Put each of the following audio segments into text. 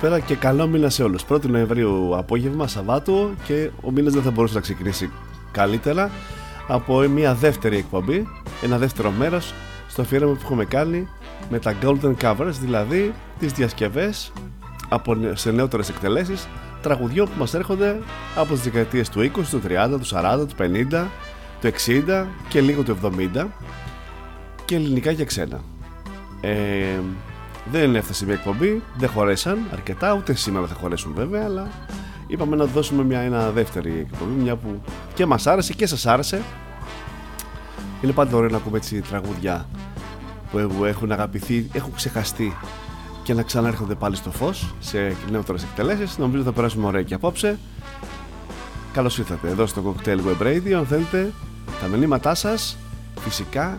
Καλησπέρα και καλό μήνα σε όλους. 1η Νοεμβρίου απόγευμα, Σαββάτου και ο μήνας δεν θα μπορούσε να ξεκινήσει καλύτερα από μια δεύτερη εκπομπή, ένα δεύτερο μέρος στο αφιέρωμα που έχουμε κάνει με τα Golden Covers, δηλαδή τις διασκευές από, σε νεότερες εκτελέσεις τραγουδιών που μας έρχονται από τις δεκαετίες του 20, του 30, του 40, του 50, του 60 και λίγο του 70 και ελληνικά και ξένα. Ε, δεν έφτασε μια εκπομπή, δεν χωρέσαν αρκετά, ούτε σήμερα θα χωρέσουν βέβαια, αλλά είπαμε να δώσουμε μια ένα δεύτερη εκπομπή, μια που και μας άρεσε και σας άρεσε. Είναι πάντα ωραίο να ακούμε έτσι τραγούδια που έχουν αγαπηθεί, έχουν ξεχαστεί και να ξανάρχονται πάλι στο φως σε νεότερες εκτελέσεις. Νομίζω θα περάσουμε ωραία και απόψε. Καλώς ήρθατε εδώ στο Cocktail Web Radio, αν θέλετε τα μηνύματά σας φυσικά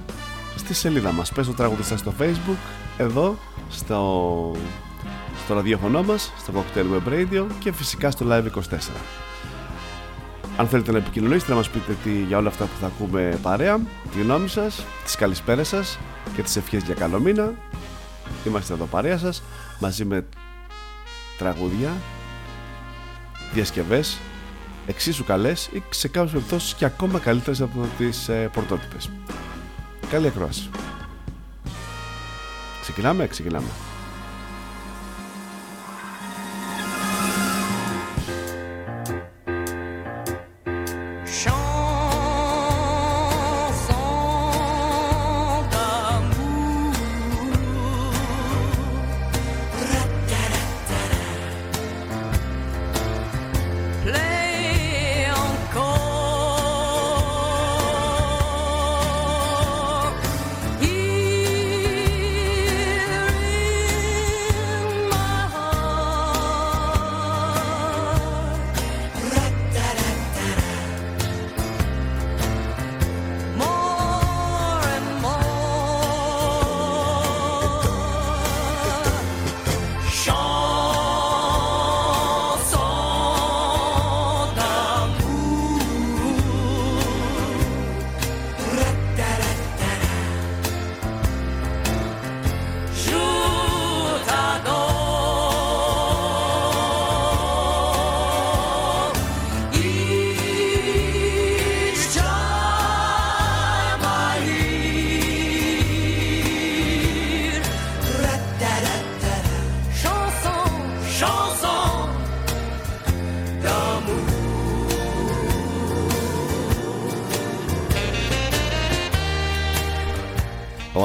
στη σελίδα μας. Πες το τραγουδιστά στο facebook, εδώ στο, στο ραδιόφωνο μας, στο Cocktail Web Radio και φυσικά στο Live 24. Αν θέλετε να επικοινωνήσετε, να μας πείτε τι, για όλα αυτά που θα ακούμε παρέα, τη γνώμη σας, τις καλησπέρες σας και τις ευχές για καλό μήνα. Είμαστε εδώ παρέα σας, μαζί με τραγούδια, διασκευές, εξίσου καλές ή σε κάποιες περιπτώσεις και ακόμα καλύτερες από τις ε, πρωτότυπες. Καλή ακρόαση. Ξεκινάμε, ξεκινάμε.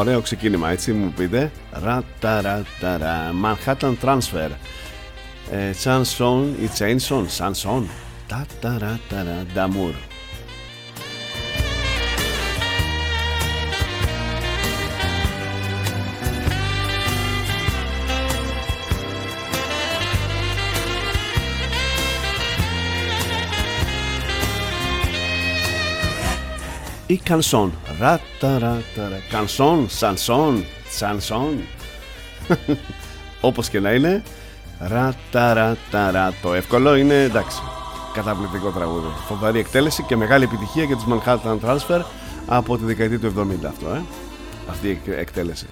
Ωραίο ξεκίνημα, έτσι μου πείτε. Ραταραταρα. Manhattan Transfer. Ε, chanson ή Chainson. Chanson. Ταταραταρα. Damour. Ή κανσόν. Ραταραταρα. Κανσόν, σανσόν, σανσόν. Όπως και να είναι. Ραταραταρα. Το εύκολο είναι εντάξει. Καταπληκτικό τραγούδι. Φοβερή εκτέλεση και μεγάλη επιτυχία για τους Manhattan Transfer από τη δεκαετία του 70 αυτό, ε. Αυτή η εκτέλεση.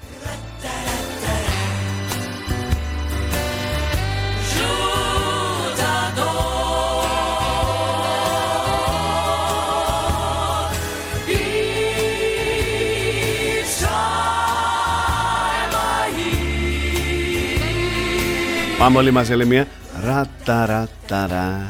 Πάμε όλοι μαζί, λέει μια ραταραταρά.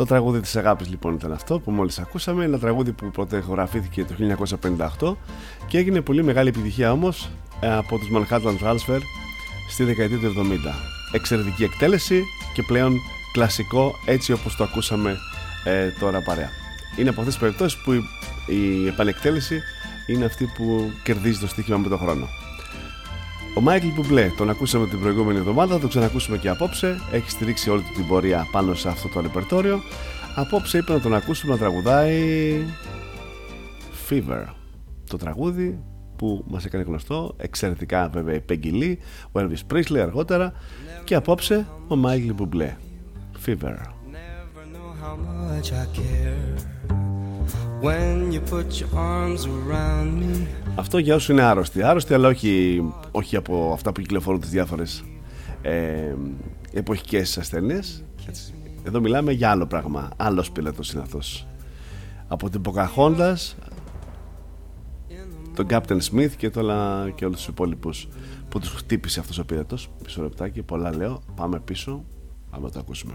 Το τραγούδι της αγάπης λοιπόν ήταν αυτό που μόλις ακούσαμε. Ένα τραγούδι που πρωτεγραφήθηκε το 1958 Και έγινε πολύ μεγάλη επιτυχία όμως ε, Από τους Manhattan Transfer Στη δεκαετία του 70 Εξαιρετική εκτέλεση και πλέον κλασικό έτσι όπως το ακούσαμε ε, τώρα παρέα. Είναι από αυτές τις περιπτώσεις που η, η επανεκτέλεση είναι αυτή που κερδίζει το στοίχημα με τον χρόνο ο Μάικλ Μπουμπλέ, τον ακούσαμε την προηγούμενη εβδομάδα, θα τον ξανακούσουμε και απόψε. Έχει στηρίξει όλη την πορεία πάνω σε αυτό το ρεπερτόριο. Απόψε είπε να τον ακούσουμε να τραγουδάει Fever. Το τραγούδι που μας έκανε γνωστό, εξαιρετικά βέβαια η Peggy Lee, ο Elvis Presley αργότερα και απόψε ο Μάικλ Μπουμπλέ. Fever. Αυτό για όσους είναι άρρωστοι. Άρρωστοι, αλλά όχι, όχι από αυτά που κυκλοφορούν τις διάφορες ε, εποχικές ασθένειες. Εδώ μιλάμε για άλλο πράγμα. Άλλος πιλότο είναι αυτός. Από την Ποκαχόντα, τον Captain Smith και, το, και όλους τους υπόλοιπους που τους χτύπησε αυτός ο πιλότο. Πίσω λεπτάκι, πολλά λέω. Πάμε πίσω. Πάμε να το ακούσουμε.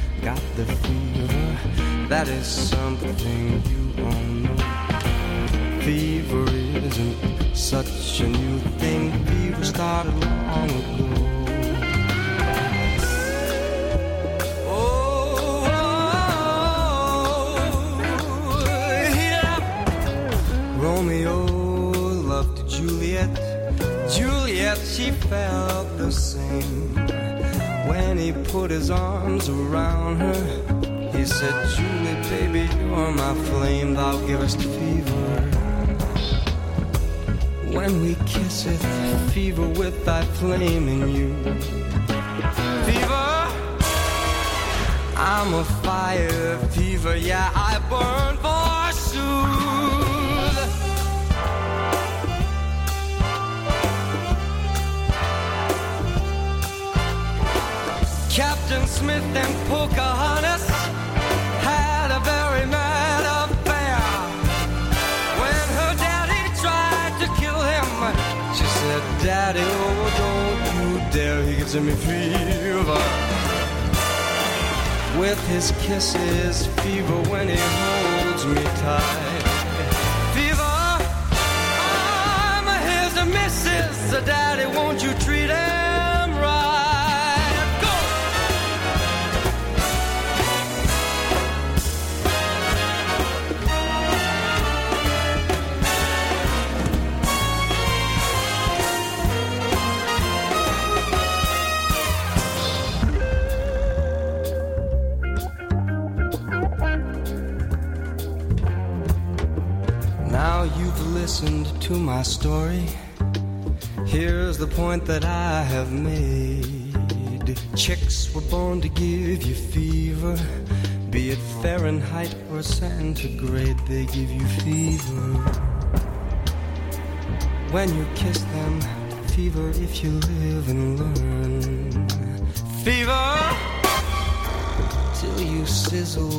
got the fever. That is something you all know. Fever isn't such a new thing. Fever started long ago. Oh, Romeo loved Juliet. Juliet, she felt the same when he put his arms around her, he said, Julie, baby, you're my flame, thou givest fever. When we kiss it, fever with thy flame in you. Fever, I'm a fire fever, yeah, I burn forsooth. Captain Smith and Pocahontas had a very mad affair. When her daddy tried to kill him, she said, Daddy, oh, don't you dare, he gives me fever. With his kisses, fever when he holds me tight. Fever, I'm his missus, Daddy, won't you treat him listened to my story, here's the point that I have made. Chicks were born to give you fever, be it Fahrenheit or centigrade, they give you fever. When you kiss them, fever if you live and learn. Fever till you sizzle.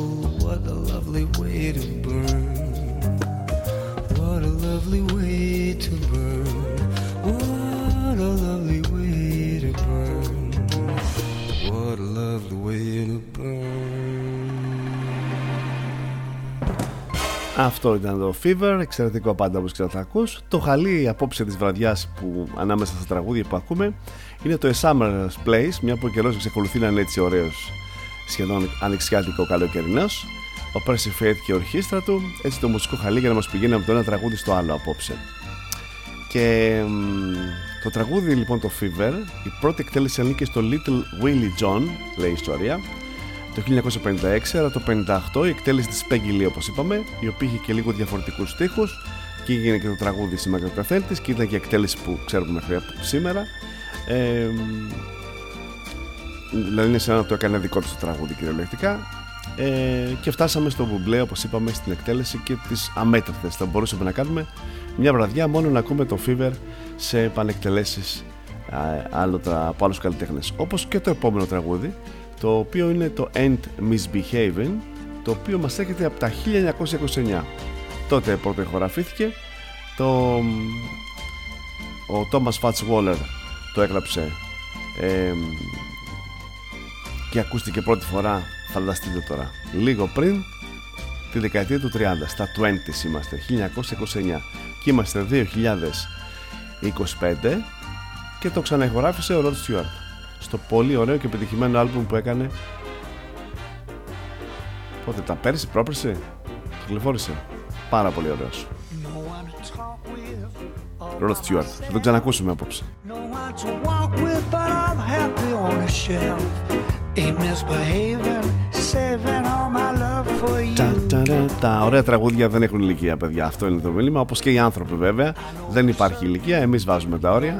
What a lovely way to burn. What a lovely way to burn. What a lovely way to burn. What a lovely way to burn. Αυτό ήταν το Fever, εξαιρετικό πάντα όπως θα ακούς. Το χαλί απόψε της βραδιάς που ανάμεσα στα τραγούδια που ακούμε είναι το A Summer's Place, μια που ο καιρός εξακολουθεί να είναι έτσι ωραίος, σχεδόν ανοιξιάτικο καλοκαιρινός. Ο Percy Faith και η ορχήστρα του, έτσι το μουσικό χαλί για να μας πηγαίνει από το ένα τραγούδι στο άλλο απόψε. Και το τραγούδι λοιπόν το Fever, η πρώτη εκτέλεση ανήκει στο Little Willie John, λέει η ιστορία, το 1956, αλλά το 1958 η εκτέλεση της Peggy Lee όπως είπαμε, η οποία είχε και λίγο διαφορετικούς στίχους και έγινε και το τραγούδι στη μακροκαθέλ της και ήταν και η εκτέλεση που ξέρουμε μέχρι σήμερα. Ε, δηλαδή είναι σαν να το έκανε δικό του το τραγούδι κυριολεκτικά. Ε, και φτάσαμε στο μπουμπλέ όπως είπαμε στην εκτέλεση και τις αμέτρητες. Θα μπορούσαμε να κάνουμε μια βραδιά μόνο να ακούμε το Fever σε επανεκτελέσεις άλλο, από άλλους καλλιτέχνες. Όπως και το επόμενο τραγούδι το οποίο είναι το End Misbehaving το οποίο μας έρχεται από τα 1929 τότε πρώτο ηχογραφήθηκε το, ο Thomas Fats Waller το έγραψε ε, και ακούστηκε πρώτη φορά φανταστείτε τώρα. Λίγο πριν τη δεκαετία του 30 στα 20 είμαστε 1929 και είμαστε 2025 και το ξαναεχογράφησε ο Rod Stewart. Στο πολύ ωραίο και επιτυχημένο άλμπουμ που έκανε. Πότε τα πέρσι, πρόπερσι; Κυκλοφόρησε. Πάρα πολύ ωραίος. Rod Stewart. Θα τον ξανακούσουμε απόψε τα ωραία τραγούδια δεν έχουν ηλικία παιδιά. Αυτό είναι το μήνυμα. Όπως και οι άνθρωποι βέβαια δεν υπάρχει ηλικία. Εμείς βάζουμε τα όρια.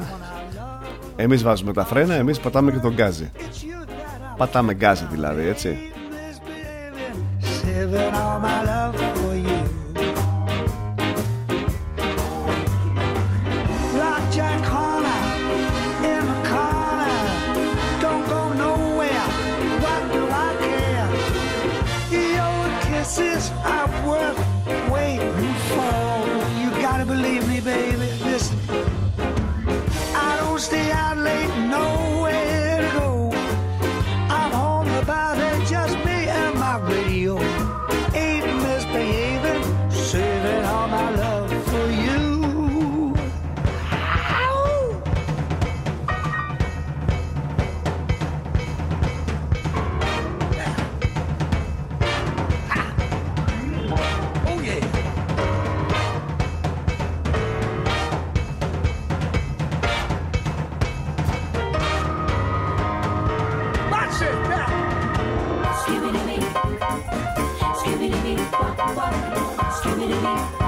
Εμείς βάζουμε τα φρένα, εμείς πατάμε και τον γκάζι. Πατάμε γκάζι δηλαδή, έτσι. Skibbity-dee.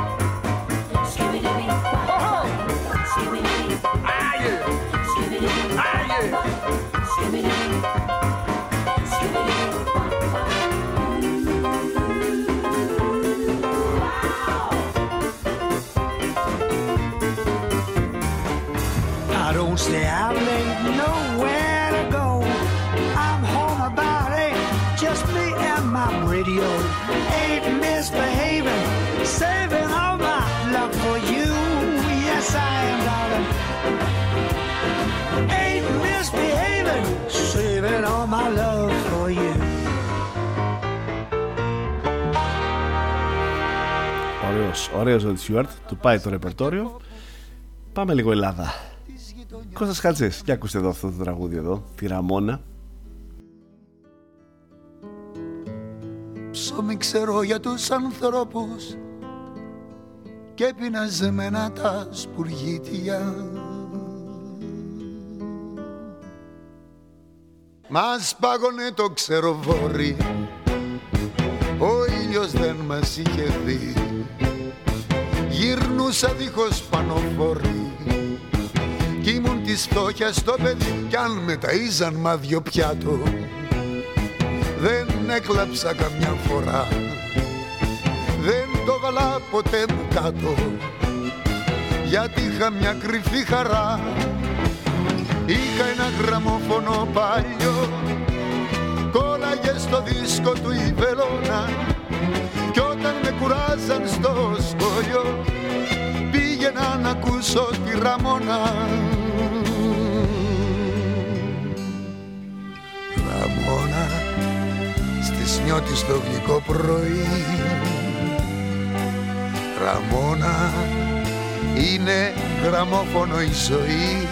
Ωραίος ο Στιούαρτ, του πάει το ρεπερτόριο. Πάμε λίγο Ελλάδα. Κώστας Χατζές, για ακούστε εδώ αυτό το τραγούδι εδώ, τη Ραμόνα. Ψωμί ξέρω για τους ανθρώπους και πειναζεμένα τα σπουργίτια Μας πάγωνε το ξεροβόρι ο ήλιος δεν μας είχε δει γυρνούσα δίχως πανοφόρη κι ήμουν της φτώχειας στο παιδί κι αν με ταΐζαν μάδιο πιάτο. Δεν έκλαψα καμιά φορά. Δεν το βάλα ποτέ μου κάτω. Γιατί είχα μια κρυφή χαρά. Είχα ένα γραμμόφωνο παλιό. Κόλλαγες στο δίσκο του η βελόνα Κι όταν με κουράζαν στο σχολείο. Πήγαινα να ακούσω τη Ραμόνα. Ραμόνα Στις νιώτης το γλυκό πρωί. Ραμόνα είναι γραμμόφωνο η ζωή.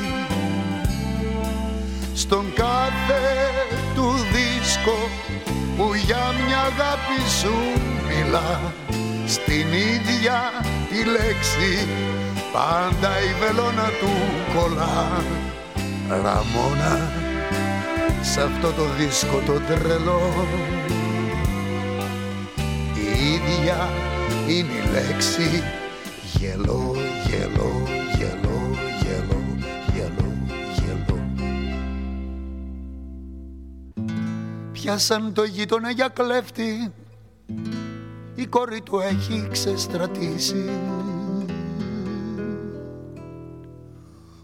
Στον κάθε του δίσκο που για μια αγάπη σου μιλά στην ίδια τη λέξη πάντα η βελόνα του κολλά. Ραμόνα σε αυτό το δίσκο το τρελό. Η ίδια είναι η λέξη. Γελό, γελό, γελό, γελό, γελό, γελό. Πιάσαν το γείτονα για κλέφτη, η κόρη του έχει ξεστρατήσει.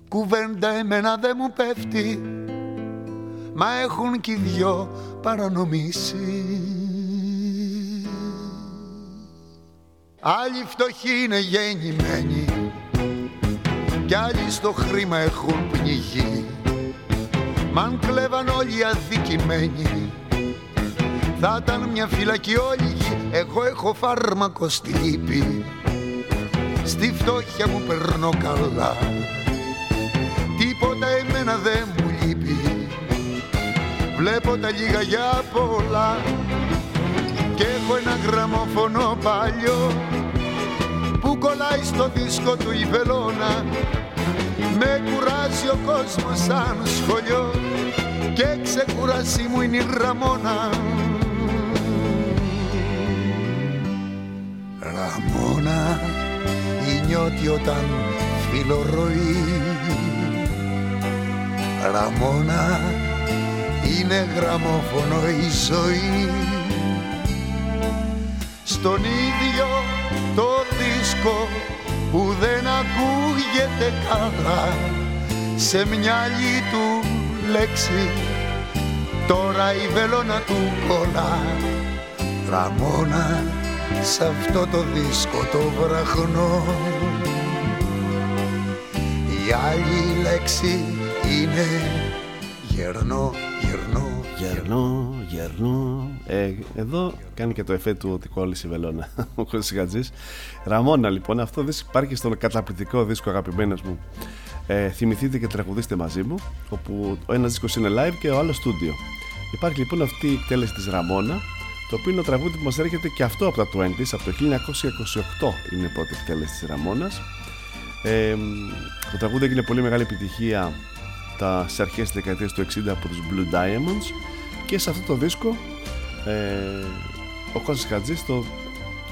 Κουβέντα εμένα δεν μου πέφτει, μα έχουν κι οι δυο παρανομήσει. Άλλοι φτωχοί είναι γεννημένοι κι άλλοι στο χρήμα έχουν πνιγεί Μ' αν κλέβαν όλοι οι αδικημένοι θα ήταν μια φυλακή όλη εγώ έχω φάρμακο στη λύπη. Στη φτώχεια μου περνώ καλά. Τίποτα εμένα δεν μου λείπει. Βλέπω τα λίγα για πολλά. Και έχω ένα γραμμόφωνο παλιό που κολλάει στο δίσκο του η βελόνα. Με κουράζει ο κόσμος σαν σχολείο και ξεκουρασί μου είναι η Ραμόνα Ραμόνα η νιώτη όταν φιλορροεί Ραμόνα είναι γραμμόφωνο η ζωή. Στον ίδιο το δίσκο που δεν ακούγεται καλά σε μια άλλη του λέξη τώρα η βελόνα του κολλά. Ραμόνα σε αυτό το δίσκο το βραχνό η άλλη λέξη είναι γερνό, γερνό, Γερνό, γερνό. Ε, εδώ κάνει και το εφέ του ότι κόλλησε η βελόνα ο Κώστας Γατζής. Ραμόνα λοιπόν, αυτό δίσκο υπάρχει στον καταπληκτικό δίσκο αγαπημένος μου. Ε, θυμηθείτε και τραγουδίστε μαζί μου, όπου ο ένας δίσκος είναι live και ο άλλος studio. Υπάρχει λοιπόν αυτή η εκτέλεση της Ραμόνα, το οποίο είναι το τραγούδι που μας έρχεται και αυτό από τα 20s, από το 1928 είναι η πρώτη εκτέλεση της Ραμόνας. Ε, το τραγούδι έγινε πολύ μεγάλη επιτυχία τα, στις αρχές της δεκαετίας του 60 από τους Blue Diamonds και σε αυτό το δίσκο ε, ο Κώστας Χατζής το,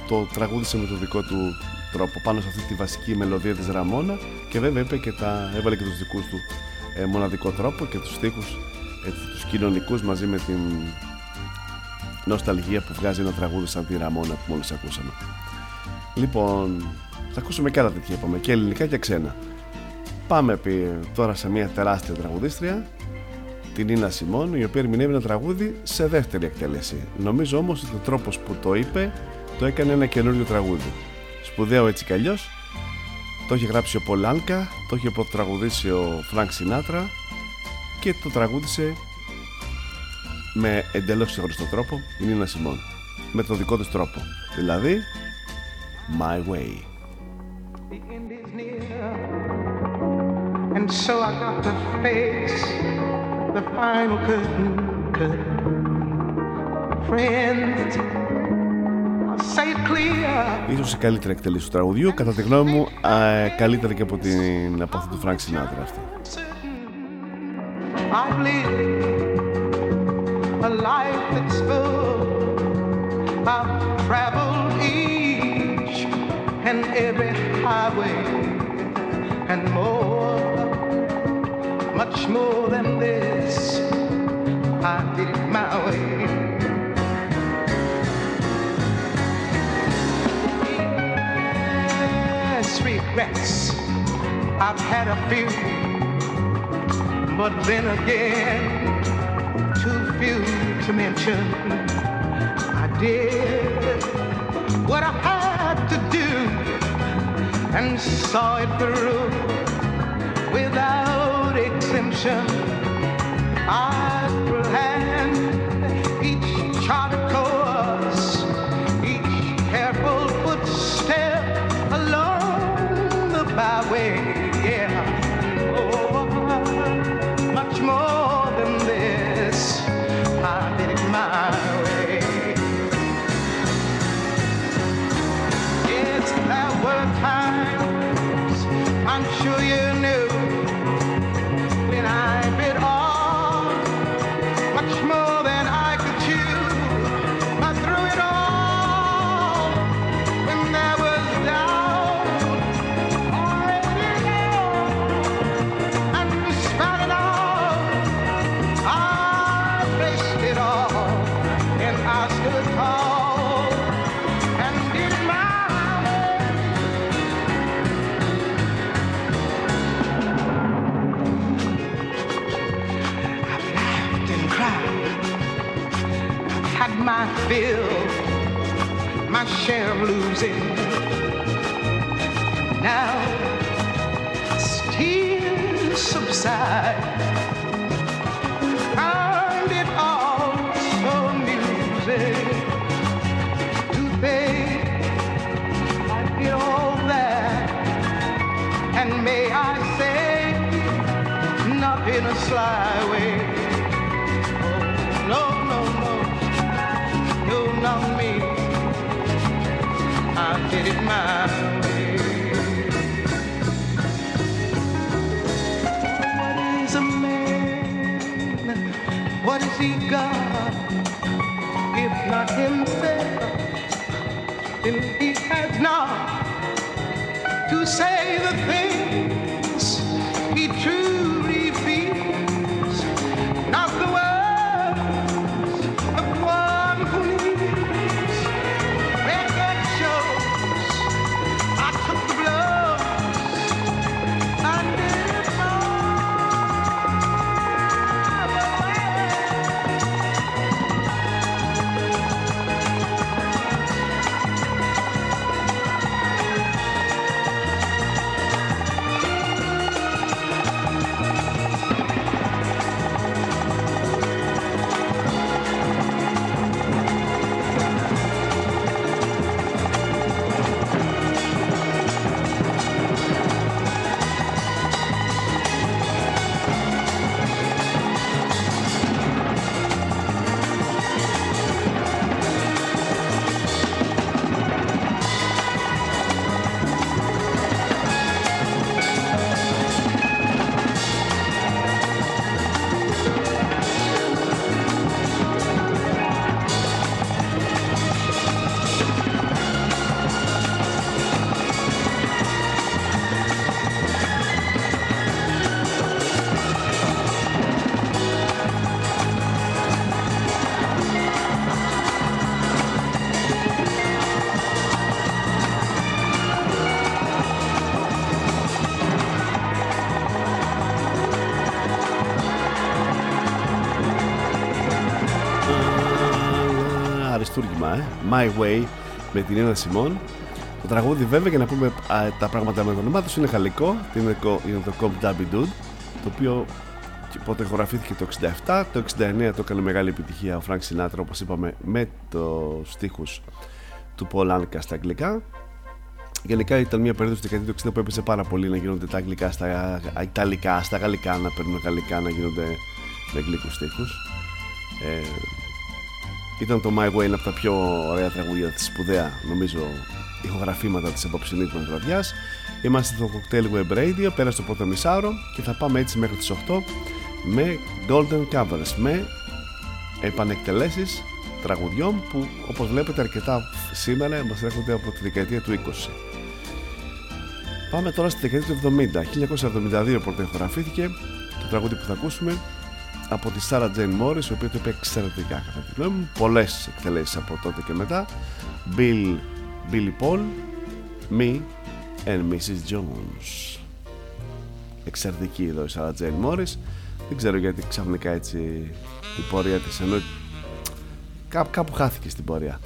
το τραγούδισε με το δικό του τρόπο πάνω σε αυτή τη βασική μελωδία της Ραμόνα και βέβαια είπε και τα, έβαλε και τους δικούς του ε, μοναδικό τρόπο και τους στίχους ε, τους κοινωνικούς μαζί με την νοσταλγία που βγάζει ένα τραγούδι σαν τη Ραμόνα που μόλις ακούσαμε λοιπόν θα ακούσουμε και άλλα τέτοια είπαμε και ελληνικά και ξένα Πάμε τώρα σε μια τεράστια τραγουδίστρια, την Νίνα Σιμών, η οποία ερμηνεύει ένα τραγούδι σε δεύτερη εκτέλεση. Νομίζω όμως ότι ο τρόπος που το είπε το έκανε ένα καινούριο τραγούδι. Σπουδαίο έτσι κι αλλιώς. Το είχε γράψει ο Πολ Άνκα, το είχε πρωτοτραγουδήσει ο Φρανκ Σινάτρα και το τραγούδισε με εντελώς ξεχωριστό τρόπο η Νίνα Σιμών. Με το δικό της τρόπο. Δηλαδή, My Way. And so I got to face the final curtain, curtain. Friends, I'll say it clear. Ίσως η καλύτερη εκτέλεση του τραγουδιού, κατά τη γνώμη μου, α, καλύτερη και από την από αυτή του Frank Sinatra αυτή. A life that's full. I've traveled each and every highway and more, much more than this. I did it my way. Regrets. I've had a few, but then again, too few to mention. I did what I had to do and saw it through without exemption. I planned fill, my share of losing. Now, tears subside, find it all so amusing to think I did all that, and may I say not in a sly himself, then he has not to say the things My Way με την Νίνα Σιμών. Το τραγούδι, βέβαια, για να πούμε α, τα πράγματα με το όνομά τους, είναι γαλλικό. Είναι, το- είναι το Cobb Dabby Dude, το οποίο και πότε ηχογραφήθηκε το 67. Το 69 το έκανε μεγάλη επιτυχία ο Frank Sinatra, όπως είπαμε, με το στίχους του Paul Anka στα αγγλικά. Γενικά ήταν μια περίοδος στη δεκαετία του 60 που έπαιζε πάρα πολύ να γίνονται τα αγγλικά στα ιταλικά, στα γαλλικά να παίρνουν γαλλικά, να γίνονται με αγγλικούς στίχους. Ε, ήταν το My Way ένα από τα πιο ωραία τραγούδια της σπουδαία νομίζω ηχογραφήματα της απόψινής μας βραδιάς Είμαστε στο Cocktail Web Radio, πέρα στο πρώτο μισάωρο και θα πάμε έτσι μέχρι τις 8 με Golden Covers, με επανεκτελέσεις τραγουδιών που όπως βλέπετε αρκετά σήμερα μας έρχονται από τη δεκαετία του 20. Πάμε τώρα στη δεκαετία του 70. 1972 πρώτα ηχογραφήθηκε το τραγούδι που θα ακούσουμε από τη Sarah Jane Morris, η οποία το είπε εξαιρετικά κατά τη γνώμη μου. Πολλές εκτελέσεις από τότε και μετά. Bill, Billy Paul, Me and Mrs. Jones. Εξαιρετική εδώ η Sarah Jane Morris. Δεν ξέρω γιατί ξαφνικά έτσι η πορεία της ενώ κάπου, κάπου χάθηκε στην πορεία.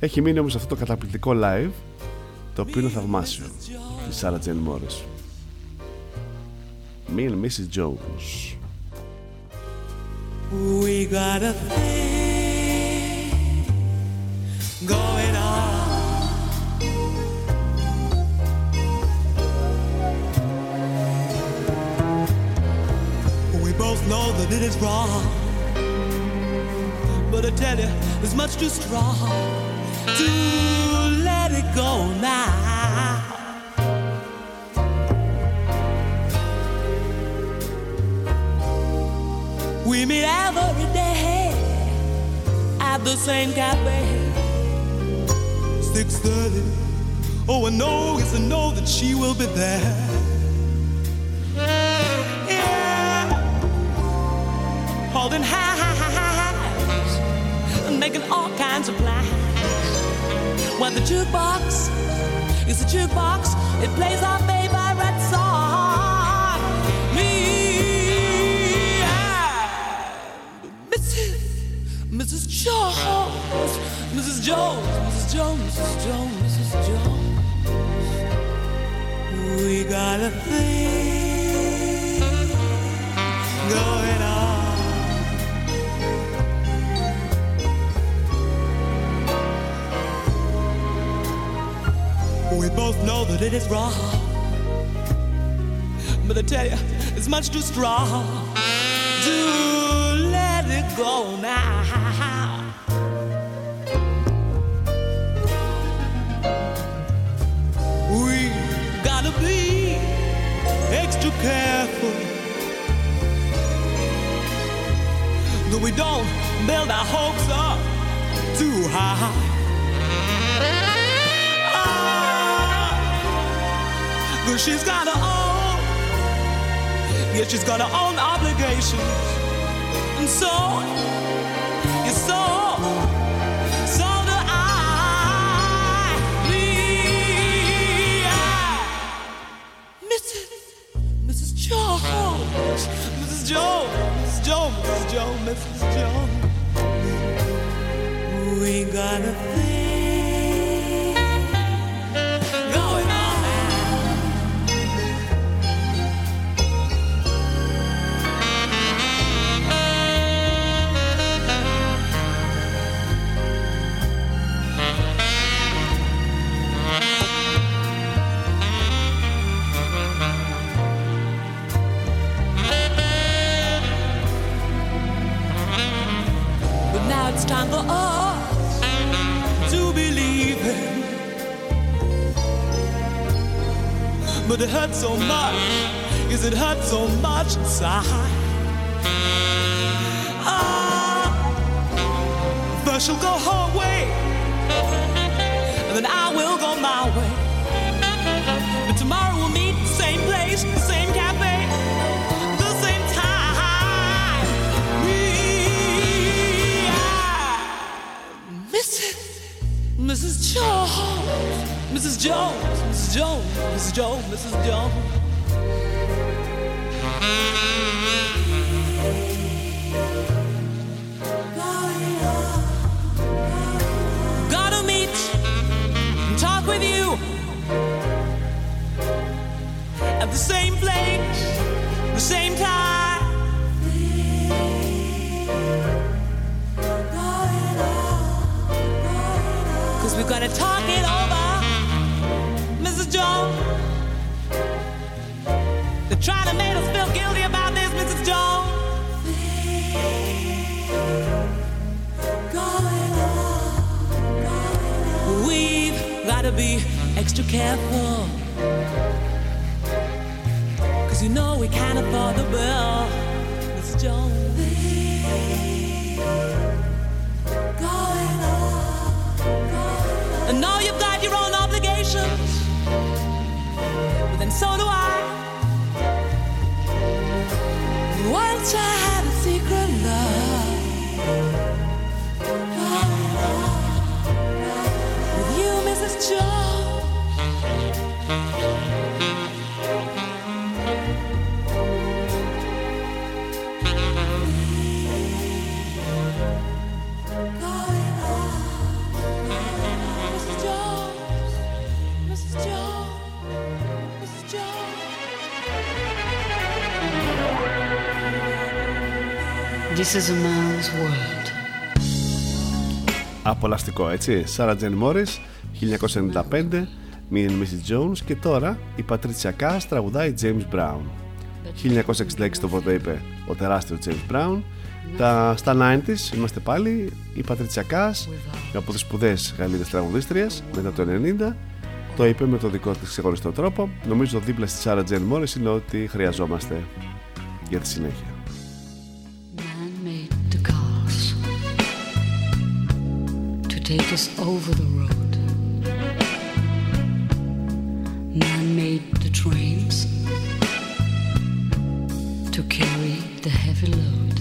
Έχει μείνει όμως αυτό το καταπληκτικό live το οποίο είναι θαυμάσιο τη Sarah Jane Morris. Me and Mrs. Jones. We got a thing going on. We both know that it is wrong. But I tell you, it's much too strong to let it go now. We meet every day at the same cafe. Six thirty. Oh, I know, yes, I know that she will be there. Yeah, holding hands and making all kinds of plans. When the jukebox is a jukebox, it plays our favorite Mrs. Jones, Mrs. Jones, Mrs. Jones, Mrs. Jones. We got a thing going on. We both know that it is wrong. But I tell you, it's much too strong to let it go now. That we don't build our hopes up too high. Ah, Cause she's got her own, yeah, she's got her own obligations. And so, gonna think so much, yes, it hurts so much inside. Ah, first she'll go her way, and then I will go my way. But tomorrow we'll meet the same place, same cafe, the same time. Mrs. Mrs. Jones, Mrs. Jones, Jones, Mrs. Jones, Mrs. Jones. Gotta meet and talk with you at the same place, the same time. Cause we're gonna talk it over, They're trying to make us feel guilty about this, Mrs. Jones. We've gotta be extra careful. Cause you know we can't afford the bill, Mrs. Jones. I know you've got your own obligations, but then so do I. Once I had a secret love with you, Mrs. Jones. This is a man's world. Απολαστικό έτσι. Sarah Jane Morris 1995 Me and Mrs. Jones και τώρα η Πατρίτσια Κάς τραγουδάει James Brown. 1966 το πρώτο είπε ο τεράστιος James Brown. Τα, στα 90s είμαστε πάλι η Πατρίτσια Κάς από τις σπουδαίες Γαλλίδες τραγουδίστριες μετά το 90 το είπε με το δικό της ξεχωριστό τρόπο. Νομίζω δίπλα στη Sarah Jane Morris είναι ό,τι χρειαζόμαστε για τη συνέχεια take us over the road. Man made the trains to carry the heavy load.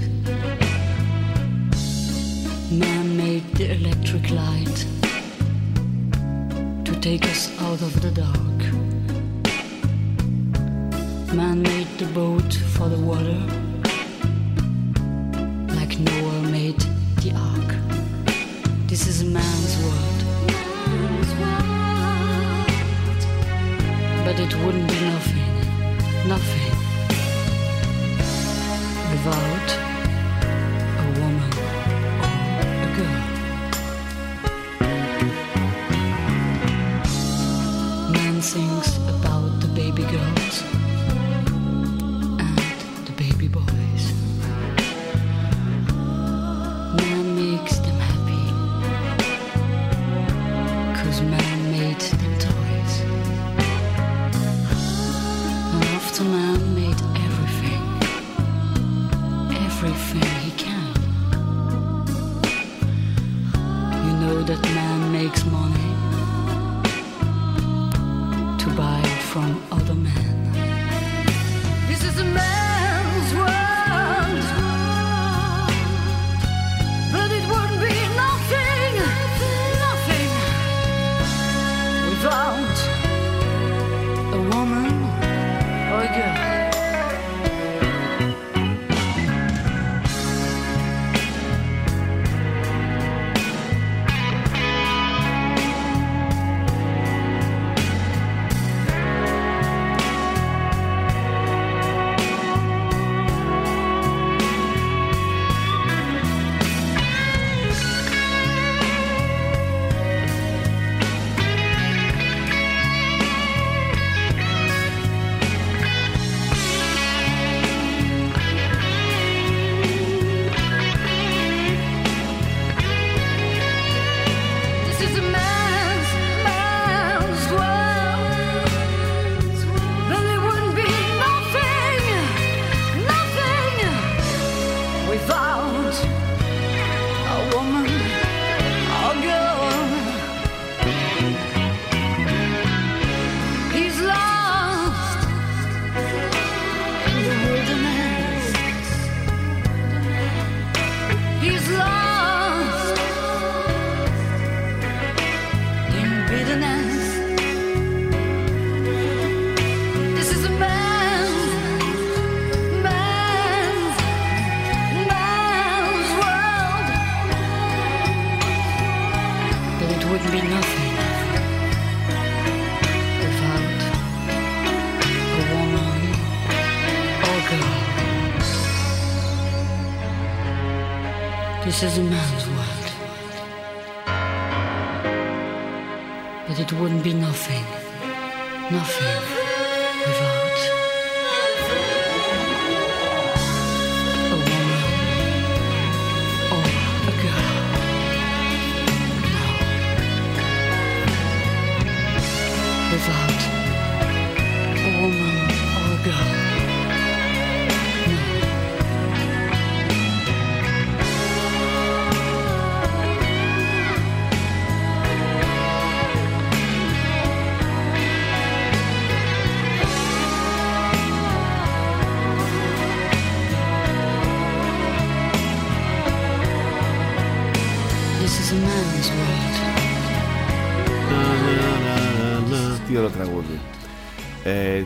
Man made the electric light to take us out of the dark. Man made the boat for the water man's world. But it wouldn't be nothing, nothing without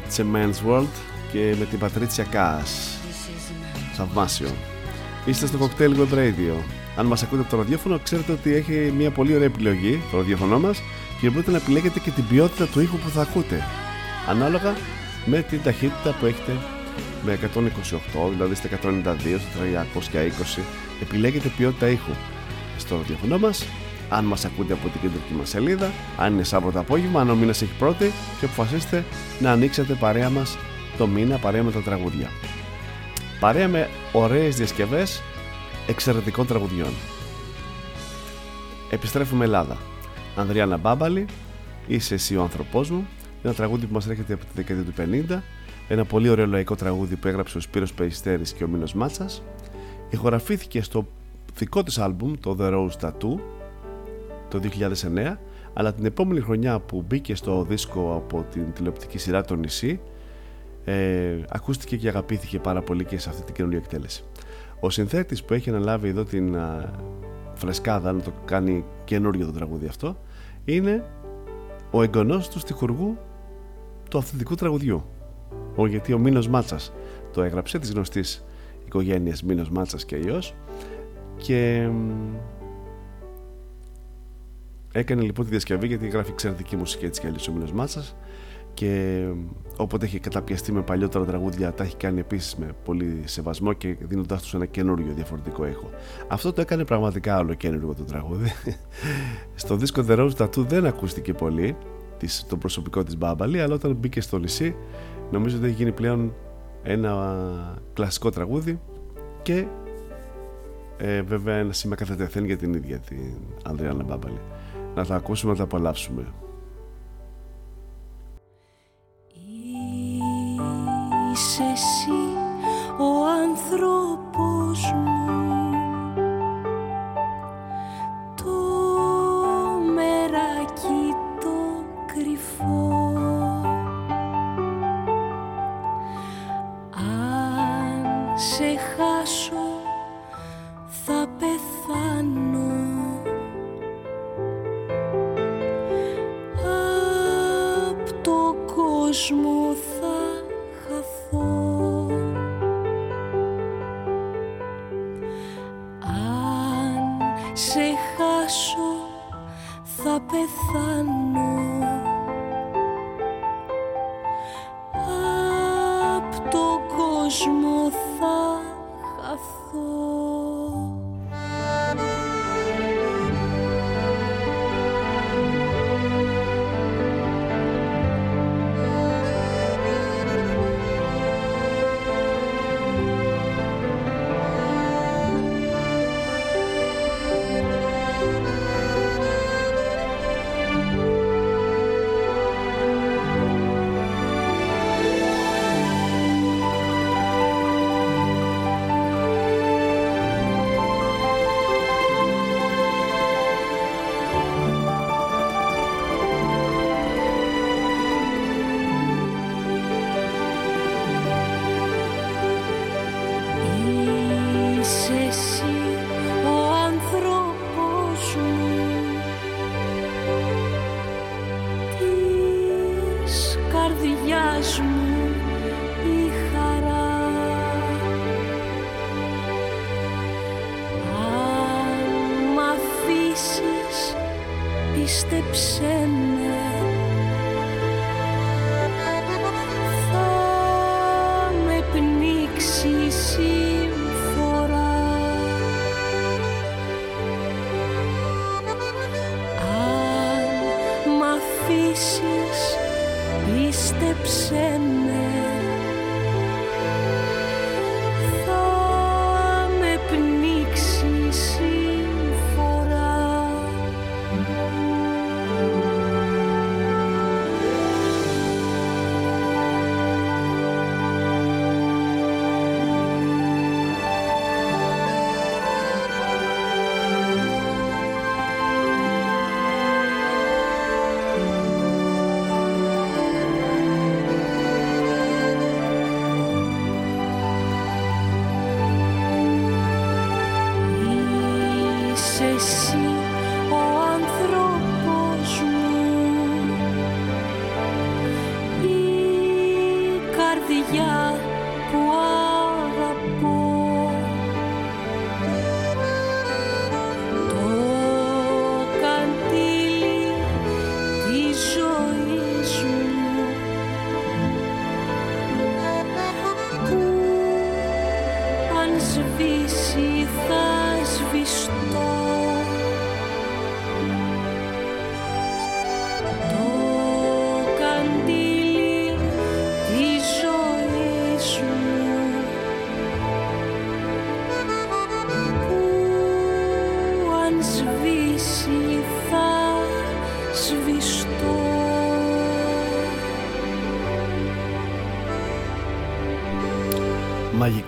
It's a Man's World και με την Πατρίτσια Κάς. This is a man's Θαυμάσιο. Είστε στο Cocktail Web Radio. Αν μας ακούτε από το ραδιόφωνο, ξέρετε ότι έχει μια πολύ ωραία επιλογή το ραδιόφωνο μας και μπορείτε να επιλέγετε και την ποιότητα του ήχου που θα ακούτε. Ανάλογα με την ταχύτητα που έχετε με 128, δηλαδή στα 192, στα 320 επιλέγετε ποιότητα ήχου στο ραδιοφωνό μας αν μας ακούτε από την κεντρική μας σελίδα αν είναι Σάββατο απόγευμα, αν ο μήνας έχει πρώτη και αποφασίσετε να ανοίξετε παρέα μας το μήνα παρέα με τα τραγούδια. Παρέα με ωραίες διασκευές εξαιρετικών τραγουδιών. Επιστρέφουμε Ελλάδα. Ανδριάννα Μπάμπαλη Είσαι εσύ ο άνθρωπός μου. Ένα τραγούδι που μας έρχεται από τη δεκαετία του 50 ένα πολύ ωραίο λαϊκό τραγούδι που έγραψε ο Σπύρος Περιστέρης και ο Μίνος Μάτσας. Ηχογραφήθηκε στο δικό της άλμπουμ το The Rose Tattoo το 2009 αλλά την επόμενη χρονιά που μπήκε στο δίσκο από την τηλεοπτική σειρά το νησί ε, ακούστηκε και αγαπήθηκε πάρα πολύ και σε αυτή την καινούργια εκτέλεση. Ο συνθέτης που έχει αναλάβει εδώ την α, φρεσκάδα να το κάνει καινούργιο το τραγούδι αυτό είναι ο εγγονός του στιχουργού του αυθεντικού τραγουδιού. Ο, γιατί ο Μίνος Μάτσας το έγραψε της γνωστής οικογένειας Μίνος Μάτσας και ιός και έκανε λοιπόν τη διασκευή γιατί γράφει εξαιρετική μουσική έτσι και αλλιώς ο Μίνος Μάτσας. Και όποτε έχει καταπιαστεί με παλιότερα τραγούδια τα έχει κάνει επίσης με πολύ σεβασμό και δίνοντάς τους ένα καινούριο διαφορετικό ήχο. Αυτό το έκανε πραγματικά όλο καινούριο το τραγούδι. Στο δίσκο The Rose Tattoo δεν ακούστηκε πολύ το προσωπικό της Μπάμπαλη αλλά όταν μπήκε στο νησί νομίζω ότι έχει γίνει πλέον ένα κλασικό τραγούδι και ε, βέβαια ένα σήμα καθετεθέν για την ίδια την Ανδριάννα Μπάμπαλη να τα ακούσουμε να τα απολαύσουμε. Είσαι εσύ ο άνθρωπος μου 谁信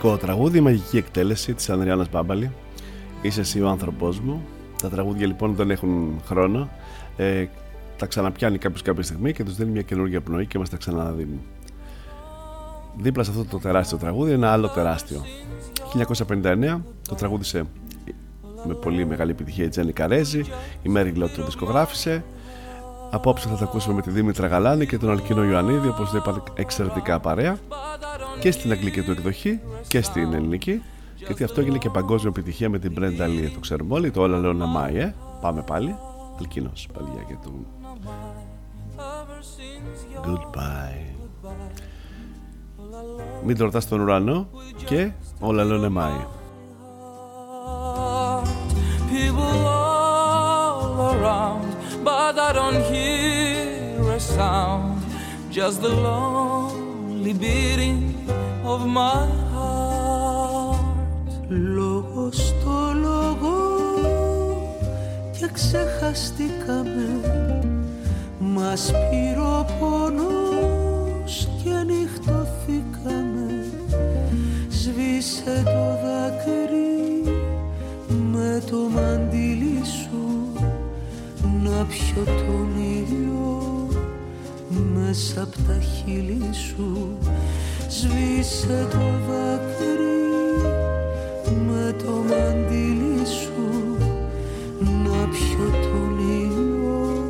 Μαγικό τραγούδι, μαγική εκτέλεση της Ανδριάννας Μπάμπαλη. Είσαι εσύ ο άνθρωπός μου. Τα τραγούδια λοιπόν δεν έχουν χρόνο. Ε, Τα ξαναπιάνει κάποιος κάποια στιγμή και τους δίνει μια καινούργια πνοή και μας τα ξαναδίνει. Δίπλα σε αυτό το τεράστιο τραγούδι ένα άλλο τεράστιο. 1959 το τραγούδισε με πολύ μεγάλη επιτυχία η Τζέννη Καρέζη η Μέρι Γκλότ το δισκογράφησε. Απόψε θα τα ακούσουμε με τη Δήμητρα Γαλάνη και τον Αλκίνο Ιωαννίδη όπως είπα εξαιρετικά παρέα και στην αγγλική του εκδοχή και στην ελληνική γιατί αυτό έγινε και παγκόσμια επιτυχία με την Brenda Lee το ξέρουμε όλοι το όλα λέω να μάει ε. πάμε πάλι Αλκίνος παιδιά και του Goodbye Μην το ρωτάς τον ουρανό και όλα λέω να μάει People all around, but I don't hear a sound. Just the lonely beating of my heart. Λόγος στο λόγο και ξεχαστήκαμε. Μας πήρε ο πόνος και νυχτωθήκαμε. Σβήσε το δάκρυ με το μαντίλι σου Να πιω τον ήλιο μέσα απ' τα χείλη σου Σβήσε το δάκρυ με το μαντίλι σου να πιω τον ήλιο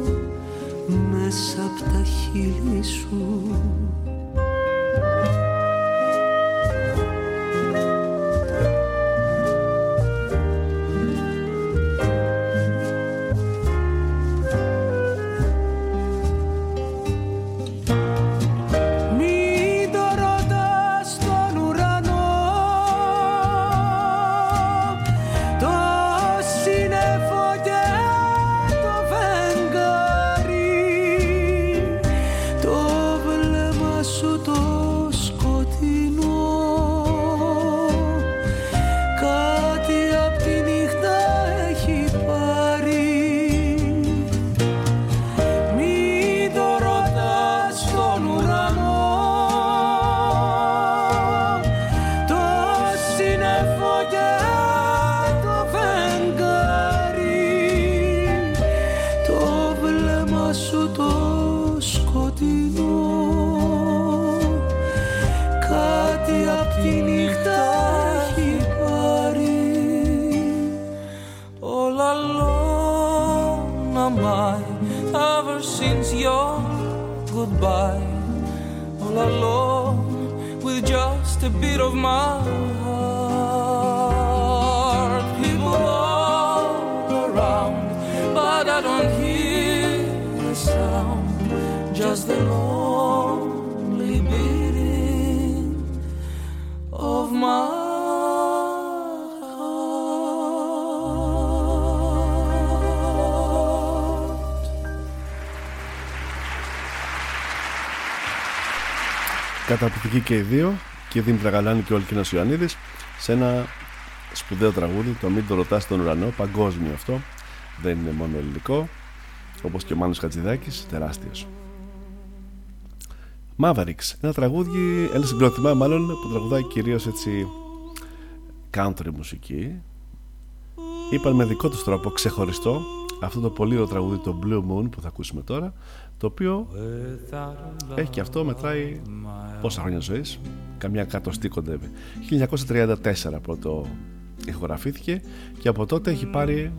μέσα απ' τα χείλη σου goodbye. All alone with just a bit of my Καταπληκτική και οι δύο και η Δήμητρα Γαλάνη και ο Αλκίνος Ιωαννίδης σε ένα σπουδαίο τραγούδι το Μην το ρωτάς στον ουρανό παγκόσμιο αυτό δεν είναι μόνο ελληνικό όπως και ο Μάνος Χατζηδάκης τεράστιος. Mavericks ένα τραγούδι ένα συγκρότημα μάλλον που τραγουδάει κυρίως έτσι country μουσική. Είπαν με δικό τους τρόπο ξεχωριστό αυτό το πολύ ωραίο τραγούδι το Blue Moon που θα ακούσουμε τώρα το οποίο έχει και αυτό μετράει πόσα χρόνια ζωής. Καμιά κατοστή κοντεύει 1934 πρώτο ηχογραφήθηκε και από τότε έχει πάρει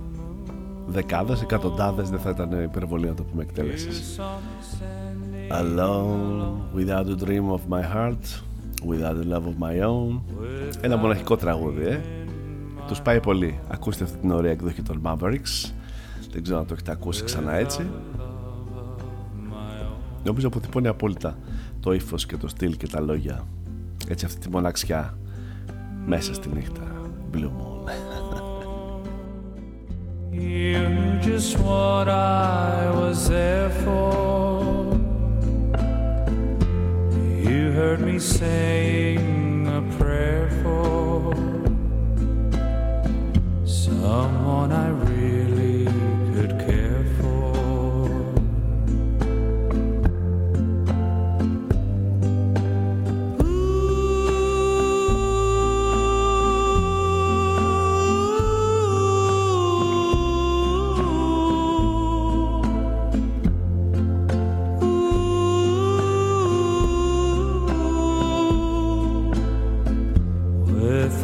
δεκάδες, εκατοντάδες δεν θα ήταν υπερβολή να το πούμε εκτέλεσεις Alone, without a dream of my heart Without a love of my own. Ένα μοναχικό τραγούδι, ε. Τους πάει πολύ. Ακούστε αυτή την ωραία εκδοχή των Mavericks. Δεν ξέρω αν το έχετε ακούσει ξανά έτσι Νομίζω αποτυπώνει απόλυτα το ύφος και το στυλ και τα λόγια. Έτσι αυτή τη μοναξιά Μέσα στη νύχτα. Blue Moon. You're just what I was there for. You heard me saying a prayer for someone I really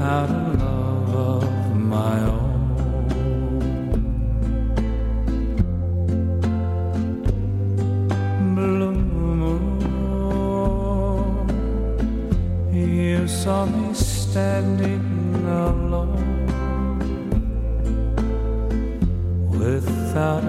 had a love of my own. Blue moon, you saw me standing alone without.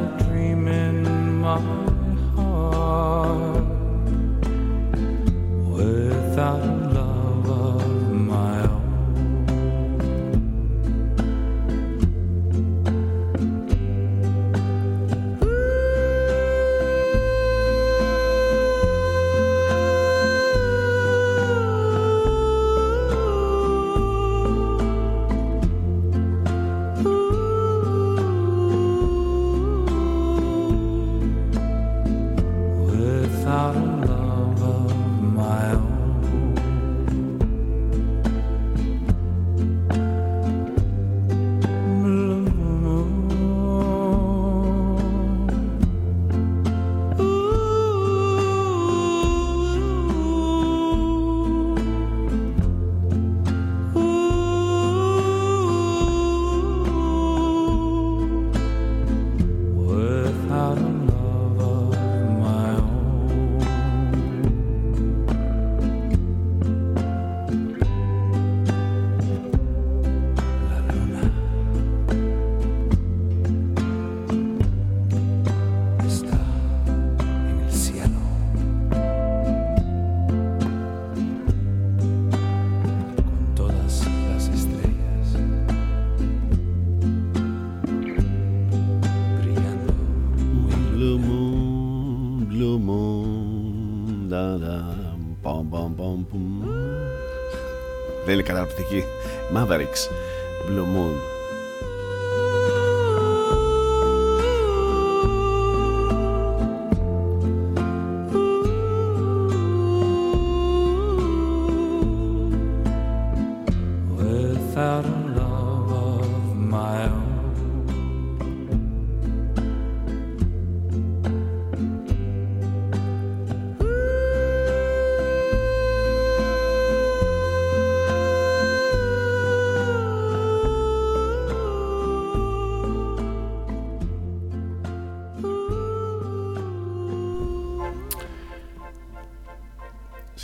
Καταπληκτική. Mavericks,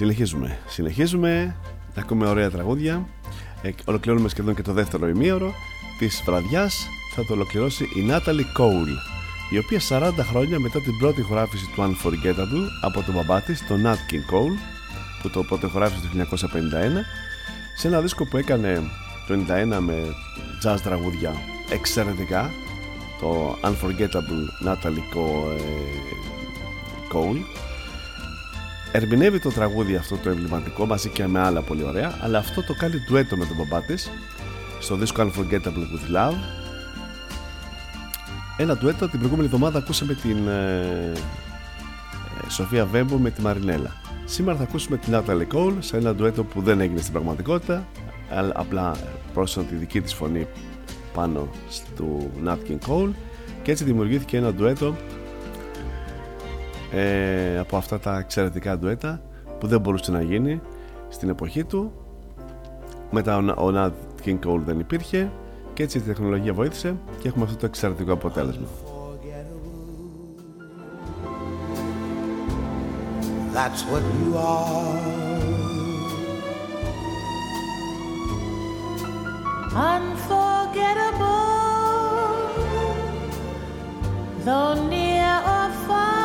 Συνεχίζουμε. Συνεχίζουμε. Ακούμε ωραία τραγούδια. Ε, ολοκληρώνουμε σχεδόν και το δεύτερο ημίωρο της βραδιάς. Θα το ολοκληρώσει η Natalie Cole, η οποία 40 χρόνια μετά την πρώτη χωράφιση του Unforgettable από τον μπαμπά της, τον Nat King Cole, που το πρώτο χωράφισε το 1951, σε ένα δίσκο που έκανε το 1991 με jazz τραγούδια εξαιρετικά, το Unforgettable Natalie Co- ε, Cole, ερμηνεύει το τραγούδι αυτό το εμβληματικό μαζί και με άλλα πολύ ωραία αλλά αυτό το κάνει ντουέτο με τον μπαμπά της στο δίσκο Unforgettable with Love. Ένα ντουέτο την προηγούμενη εβδομάδα ακούσαμε την ε, ε, Σοφία Βέμπο με τη Μαρινέλα. Σήμερα θα ακούσουμε την Natalie Cole σε ένα ντουέτο που δεν έγινε στην πραγματικότητα αλλά απλά πρόσθεσαν τη δική της φωνή πάνω στο Nat King Cole. Και έτσι δημιουργήθηκε ένα ντουέτο ε, από αυτά τα εξαιρετικά ντουέτα που δεν μπορούσε να γίνει στην εποχή του μετά ο, ο Nat King Cole δεν υπήρχε και έτσι η τεχνολογία βοήθησε και έχουμε αυτό το εξαιρετικό αποτέλεσμα That's what you are. Unforgettable, though near or far.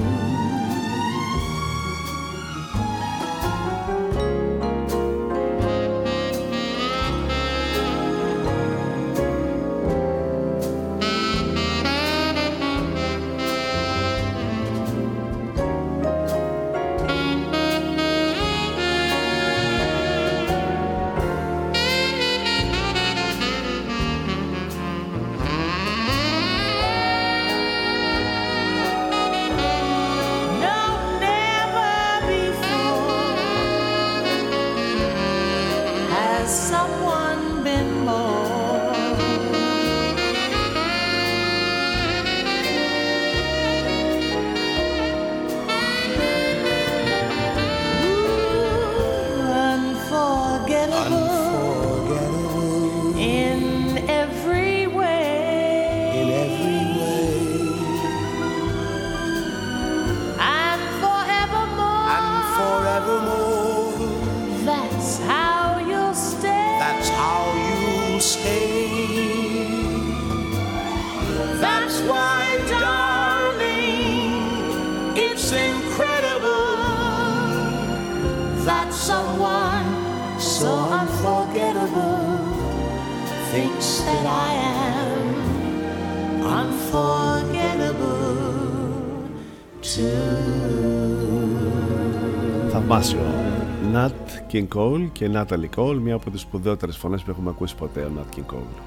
King Cole και Natalie Cole, μία από τις σπουδαιότερες φωνές που έχουμε ακούσει ποτέ, ο Nat King Cole.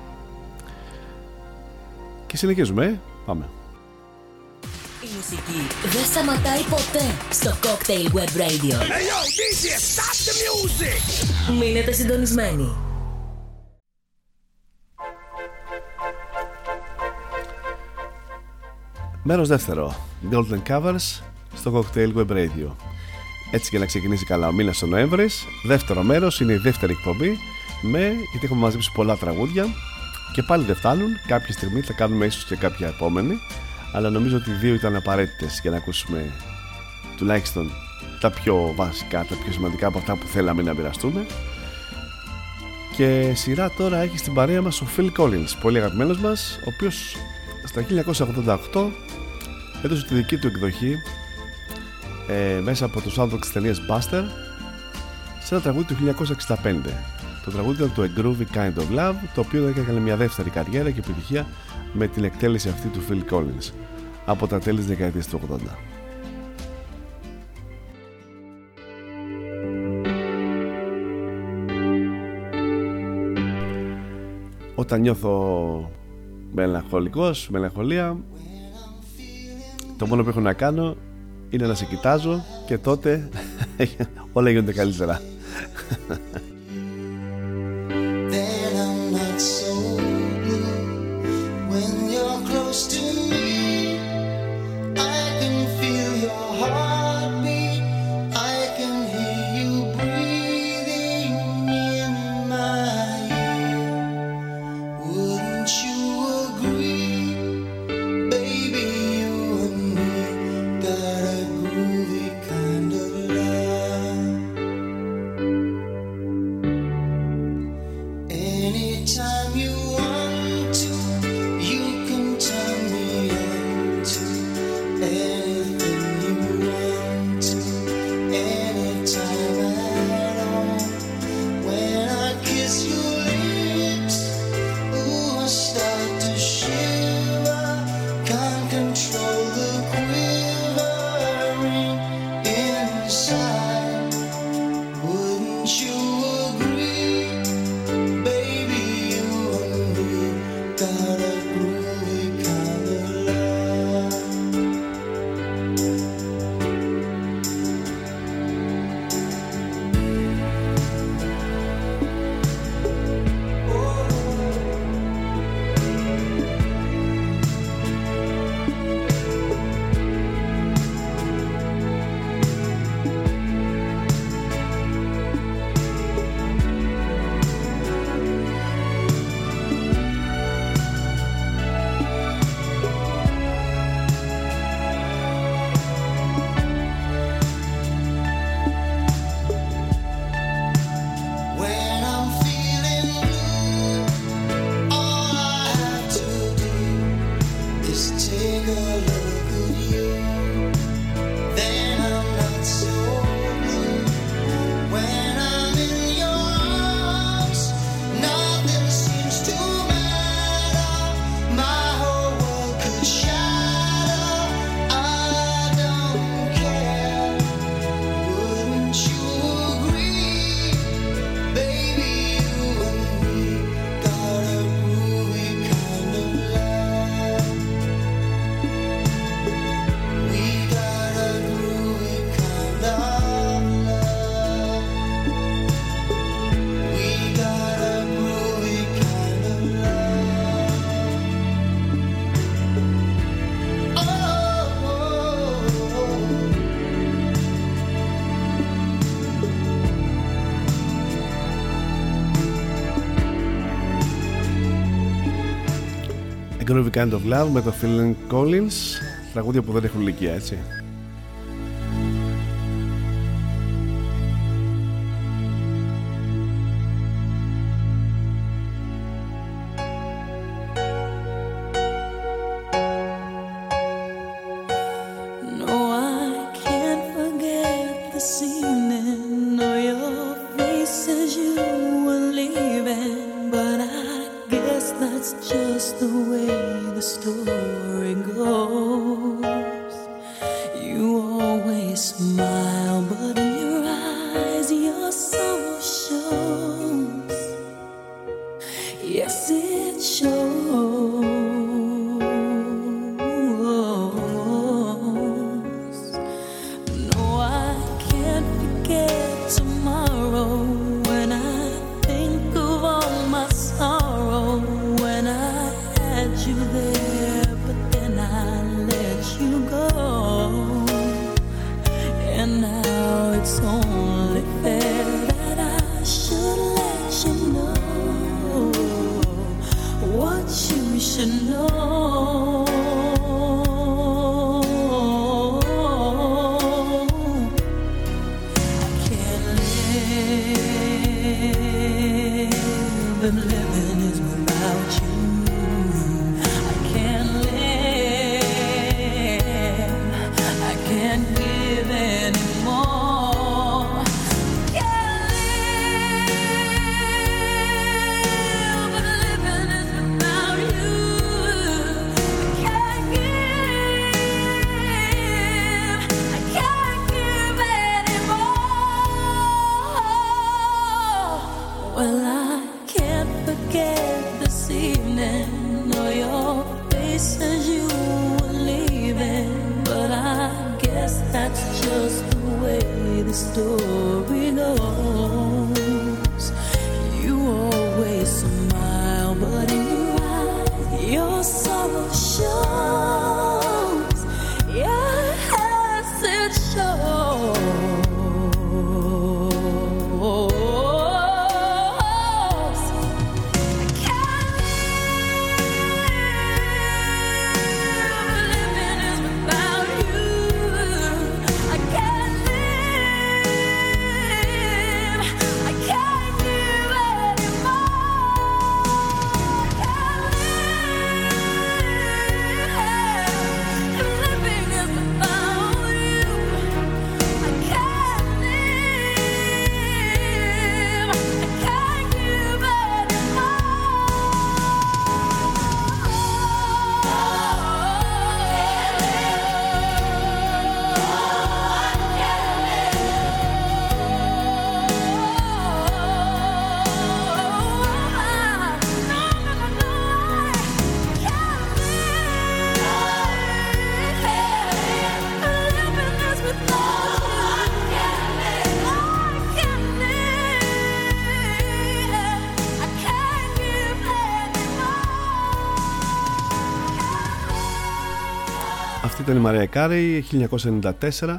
Και συνεχίζουμε, ε. πάμε. Η μουσική δεν σταματάει ποτέ στο Cocktail Web Radio. Μείνετε συντονισμένοι. Μέρος δεύτερο. Golden Covers στο Cocktail Web Radio. Έτσι και να ξεκινήσει καλά ο μήνας ο Νοέμβρης. Δεύτερο μέρος είναι η δεύτερη εκπομπή με, γιατί έχουμε μαζέψει πολλά τραγούδια και πάλι δεν φτάνουν. Κάποια στιγμή θα κάνουμε ίσως και κάποια επόμενη. Αλλά νομίζω ότι οι δύο ήταν απαραίτητες για να ακούσουμε τουλάχιστον τα πιο βασικά, τα πιο σημαντικά από αυτά που θέλαμε να μοιραστούμε. Και σειρά τώρα έχει στην παρέα μας ο Phil Collins, πολύ αγαπημένος μας, ο οποίος στα 1988 έδωσε τη δική του εκδοχή ε, μέσα από το soundtrack της ταινίας Buster σε ένα τραγούδι του 1965. Το τραγούδι ήταν το A Groovy Kind of Love, το οποίο έκανε μια δεύτερη καριέρα και επιτυχία με την εκτέλεση αυτή του Phil Collins από τα τέλη της δεκαετίας του 80. Όταν νιώθω μελαγχολικός, μελαγχολία το μόνο που έχω να κάνω είναι να σε κοιτάζω και τότε όλα γίνονται καλύτερα. Groovy Kind of Love με το Phil Collins. Τραγούδια που δεν έχουν ηλικία έτσι ήταν η Μαρία Κάρη 1994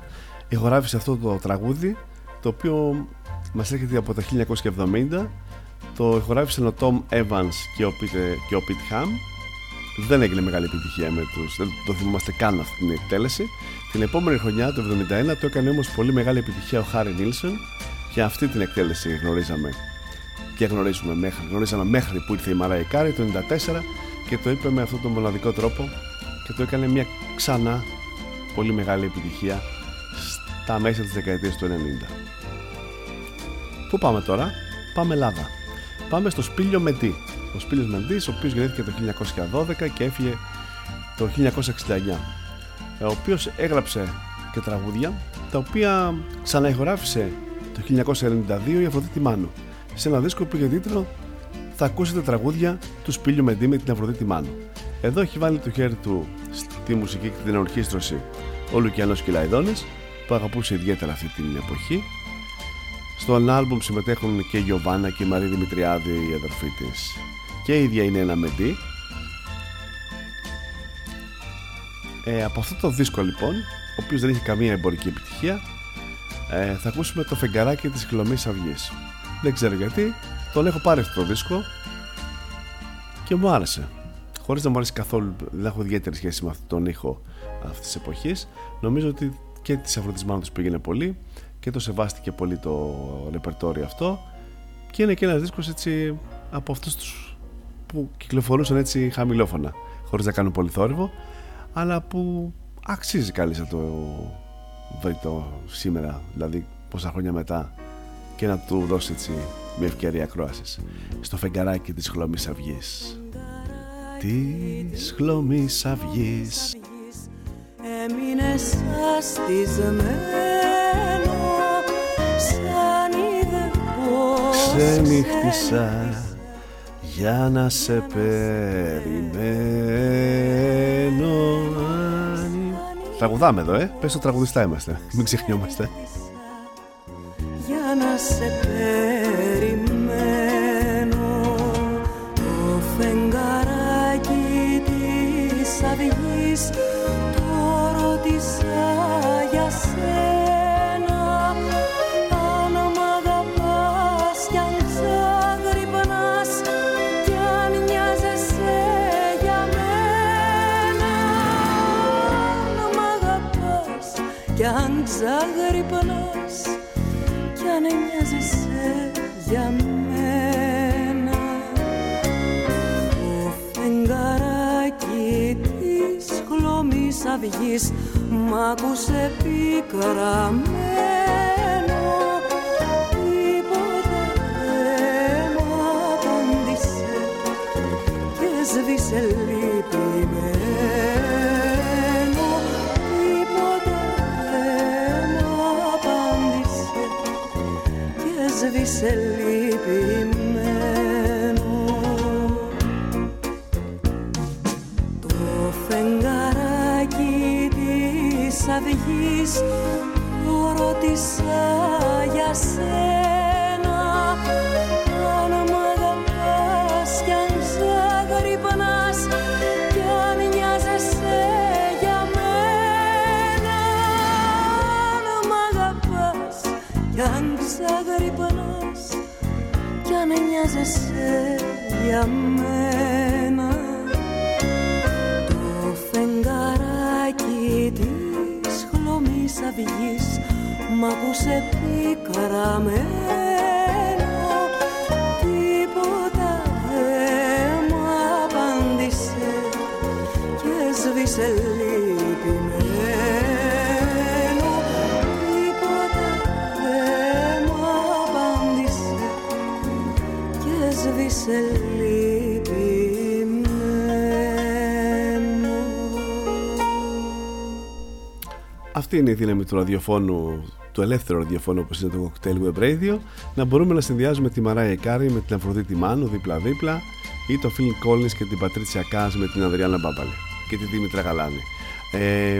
ηχογράφησε αυτό το τραγούδι το οποίο μας έρχεται από τα 1970 το ηχογράφησαν ο Tom Evans και ο Pete, και ο Pete Ham δεν έγινε μεγάλη επιτυχία με τους δεν το θυμόμαστε καν αυτή την εκτέλεση. Την επόμενη χρονιά το 1971 το έκανε όμως πολύ μεγάλη επιτυχία ο Χάρι Νίλσον. Και αυτή την εκτέλεση γνωρίζαμε και γνωρίζουμε μέχρι, γνωρίζαμε μέχρι που ήρθε η Μαρία Κάρη το 1994 και το είπε με αυτόν τον μοναδικό τρόπο και το έκανε μια ξανά πολύ μεγάλη επιτυχία στα μέσα της δεκαετίας του 90. Πού πάμε τώρα; Πάμε Ελλάδα. Πάμε στο Σπίλιο Μεντή. Ο Σπίλιος Μεντής, ο οποίος γεννήθηκε το 1912 και έφυγε το 1969. Ο οποίος έγραψε και τραγούδια, τα οποία ξαναεχογράφησε το 1992 η Αφροδίτη Μάνου. Σε ένα δίσκο που είχε τίτλο «Θα ακούσετε τραγούδια του Σπίλιο Μεντή με την Αφροδίτη Μάνου». Εδώ έχει βάλει το χέρι του στη μουσική και την ορχήστρωση ο Λουκιανός Κυλαϊδόνης που αγαπούσε ιδιαίτερα αυτή την εποχή. Στο άλμπουμ συμμετέχουν και η Γιωβάνα και η Μαρή Δημητριάδη η αδερφή της και η ίδια είναι ένα μεντή. Ε, από αυτό το δίσκο λοιπόν, ο οποίος δεν είχε καμία εμπορική επιτυχία, ε, θα ακούσουμε το φεγγαράκι της Χλωμής Αυγής. Δεν ξέρω γιατί, τον έχω πάρει αυτό το δίσκο και μου άρεσε χωρίς να μου αρέσει καθόλου, δεν έχω ιδιαίτερη σχέση με αυτόν τον ήχο αυτής της εποχής. Νομίζω ότι και της Αφροδισμάνου τους πήγαινε πολύ και το σεβάστηκε πολύ το ρεπερτόριο αυτό. Και είναι και ένας δίσκος έτσι από αυτούς τους που κυκλοφορούσαν έτσι χαμηλόφωνα χωρίς να κάνουν πολύ θόρυβο αλλά που αξίζει καλής να το βρει το σήμερα δηλαδή πόσα χρόνια μετά και να του δώσει έτσι μια ευκαιρία ακρόασης. Στο φεγγαράκι της χλωμής αυγής της χλωμής αυγής Έμεινε σαστισμένο σαν είδε πως Ξενύχτησα για να σε περιμένω Τραγουδάμε εδώ, ε. Πες το τραγουδιστά είμαστε. Μην ξεχνιόμαστε. για να σε κι αν ξαγρυπνάς κι αν νοιάζεσαι για μένα. Το φεγγαράκι της χλωμής αυγής μ' άκουσε πικραμένο. Τίποτα δεν μ' απάντησε και σβήσε λυπημένο σβήσε λυπημένο το φεγγαράκι της αυγής το ρώτησα για σένα αν νοιάζεσαι για μένα. Το φεγγαράκι της χλωμής αυγής μ' άκουσε πικραμένο τίποτα δεν μ' απάντησε και σβήσε λυπημένο Αυτή είναι η δύναμη του ραδιοφώνου, του ελεύθερου ραδιοφώνου όπως είναι το Cocktail Web Radio, να μπορούμε να συνδυάζουμε τη Μαράια Κάρη με την Αφροδίτη Μάνου δίπλα-δίπλα ή το Phil Collins και την Πατρίτσια Κάζ με την Ανδριάννα Μπάμπαλη και τη Δήμητρα Γαλάνη. Ε,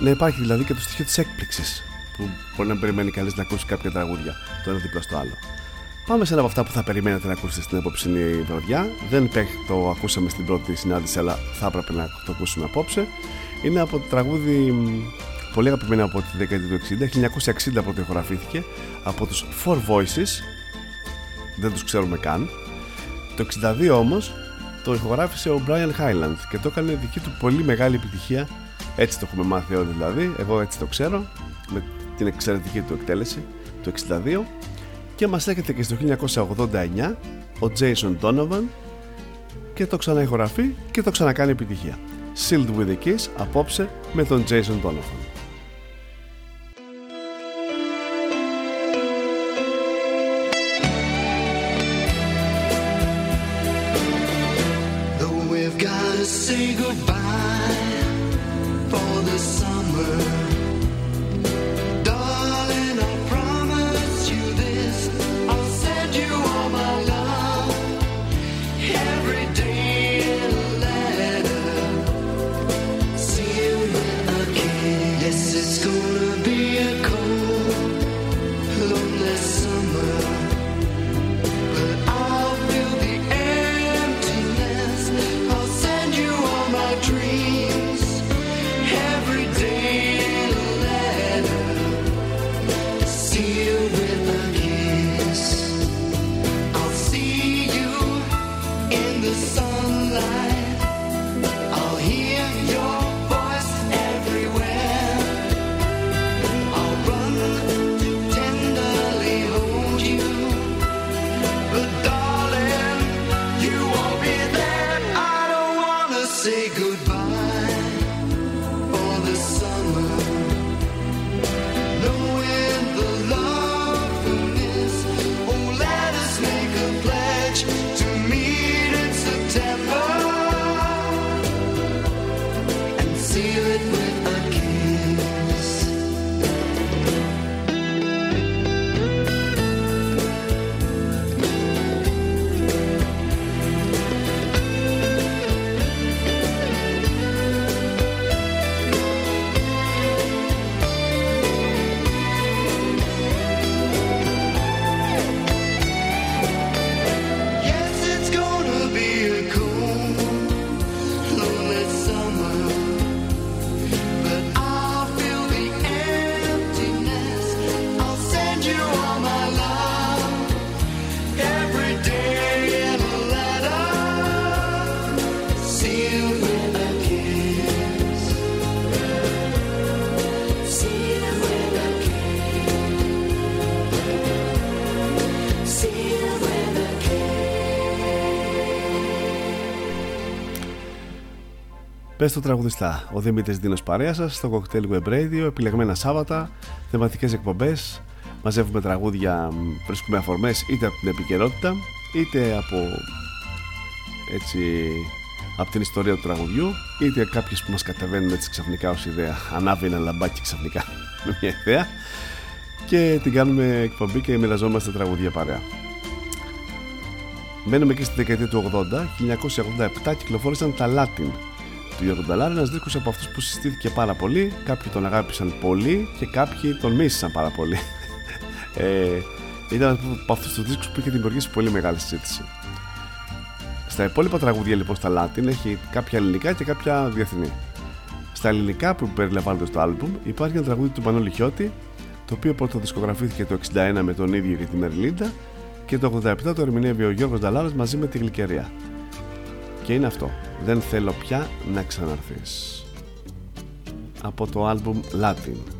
να υπάρχει δηλαδή και το στοιχείο της έκπληξης που μπορεί να περιμένει κανείς να ακούσει κάποια τραγούδια το ένα δίπλα στο άλλο. Πάμε σε ένα από αυτά που θα περιμένετε να ακούσετε στην απόψινή βραδιά. Δεν υπέχει, το ακούσαμε στην πρώτη συνάντηση, αλλά θα έπρεπε να το ακούσουμε απόψε. Είναι από το τραγούδι μ, πολύ αγαπημένο από τη δεκαετία του 60, 1960 πρώτη ηχογραφήθηκε από τους Four Voices. Δεν τους ξέρουμε καν. Το 62 όμως το ηχογράφησε ο Brian Highland και το έκανε δική του πολύ μεγάλη επιτυχία. Έτσι το έχουμε μάθει όλοι δηλαδή, εγώ έτσι το ξέρω, με την εξαιρετική του εκτέλεση το 62 και μας έρχεται και στο 1989 ο Jason Donovan και το ξαναηχογραφεί και το ξανακάνει επιτυχία. Sealed with a Kiss απόψε με τον Jason Donovan. Πες το τραγουδιστά. Ο Δημήτρης Δίνος παρέα σας στο Cocktail Web Radio, επιλεγμένα Σάββατα, θεματικές εκπομπές, μαζεύουμε τραγούδια, μ, βρίσκουμε αφορμές είτε από την επικαιρότητα, είτε από έτσι από την ιστορία του τραγουδιού, είτε κάποιες που μας κατεβαίνουν έτσι ξαφνικά ως ιδέα. Ανάβει ένα λαμπάκι ξαφνικά με μια ιδέα και την κάνουμε εκπομπή και μοιραζόμαστε τραγουδία παρέα. Μένουμε και στη δεκαετία του 80, 1987 κυκλοφόρησαν τα Latin του Γιώργου Νταλάρη, ένας δίσκος από αυτούς που συστήθηκε πάρα πολύ. Κάποιοι τον αγάπησαν πολύ και κάποιοι τον μίσησαν πάρα πολύ. ε, ήταν από αυτούς τους δίσκους που είχε δημιουργήσει πολύ μεγάλη συζήτηση. Στα υπόλοιπα τραγούδια λοιπόν στα Latin έχει κάποια ελληνικά και κάποια διεθνή. Στα ελληνικά που περιλαμβάνονται στο άλμπουμ υπάρχει ένα τραγούδι του Μανώλη Χιώτη το οποίο πρωτοδισκογραφήθηκε το 61 με τον ίδιο και τη Μερλίντα και το 87 το ερμηνεύει ο Γιώργος Νταλάρας μαζί με τη Γλυκερία. Και είναι αυτό. Δεν θέλω πια να ξαναρθείς. Από το άλμπουμ Latin.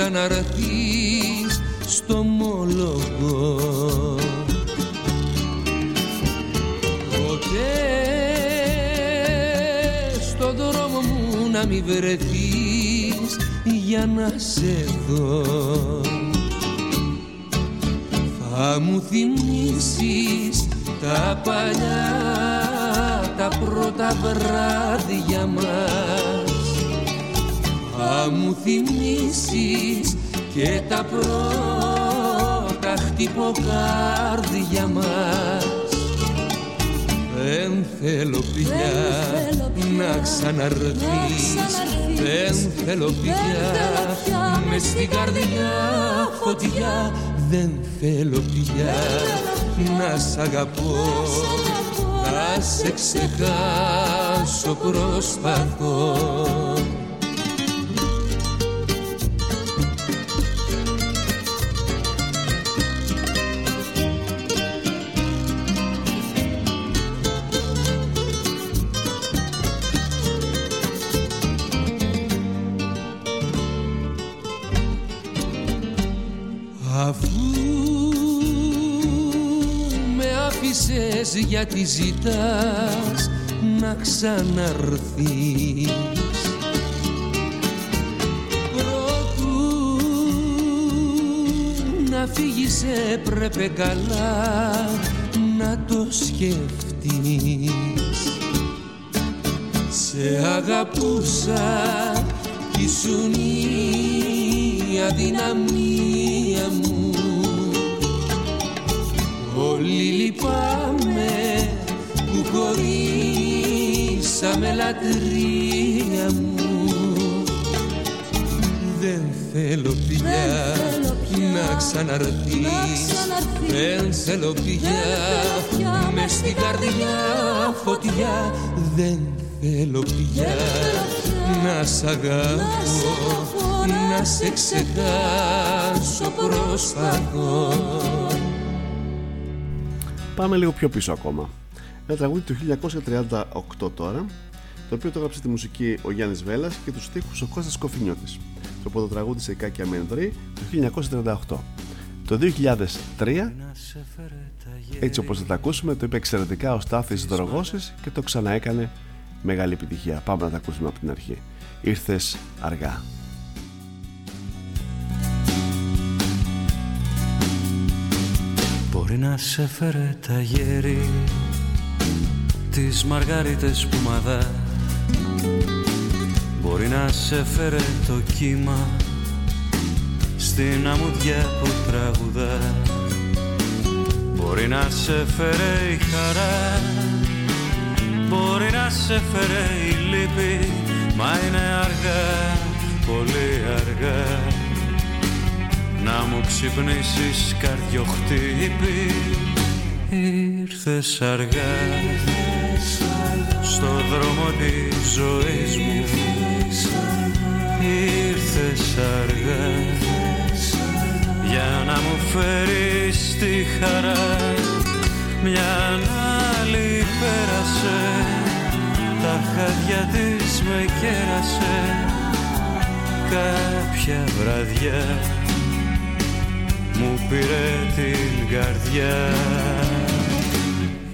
Ξαναρθείς στο μόλογο. Ποτέ στον δρόμο μου να μην βρεθείς για να σε δω. Θα μου θυμίσεις τα παλιά τα πρώτα βράδια μας Θα μου θυμίσεις και τα πρώτα χτυποκάρδια μας. Δεν θέλω πια να ξαναρθείς. Δεν θέλω πια μες στην καρδιά φωτιά. Δεν θέλω πια να σ' αγαπώ. Να σε ξεχάσω προσπαθώ άφησες γιατί ζητάς να ξαναρθείς. Προτού να φύγεις έπρεπε καλά να το σκεφτείς. Σε αγαπούσα κι ήσουν η αδυναμία με λατρεία μου. Δεν θέλω πια να ξαναρθείς Δεν θέλω πια μες στην καρδιά φωτιά. Δεν θέλω πια να σ' αγαπώ Να σε ξεχάσω προσπαθώ Πάμε λίγο πιο πίσω ακόμα. Ένα τραγούδι του 1938 τώρα, το οποίο το έγραψε τη μουσική ο Γιάννης Βέλλας και τους στίχους ο Κώστας Κοφινιώτης. Το οποίο το τραγούδισε η Κάκια Μενδρή το 1938. Το 2003, έτσι όπως θα τα ακούσουμε, το είπε εξαιρετικά ο Στάθης Δρογώσης και το ξαναέκανε μεγάλη επιτυχία. Πάμε να τα ακούσουμε από την αρχή. Ήρθες αργά. Μπορεί να σε φέρε τα γέρι Τις μαργαρίτες που μαδάς Μπορεί να σε φέρε το κύμα Στην αμμουδιά που τραγουδά. Μπορεί να σε φέρε η χαρά Μπορεί να σε φέρε η λύπη Μα είναι αργά, πολύ αργά. Να μου ξυπνήσεις καρδιοχτύπη Ήρθες αργά στο δρόμο της ζωής μου. Ήρθες αργάς για να μου φέρεις τη χαρά. Μια άλλη πέρασε τα χάδια της με κέρασε. Κάποια βραδιά μου πήρε την καρδιά.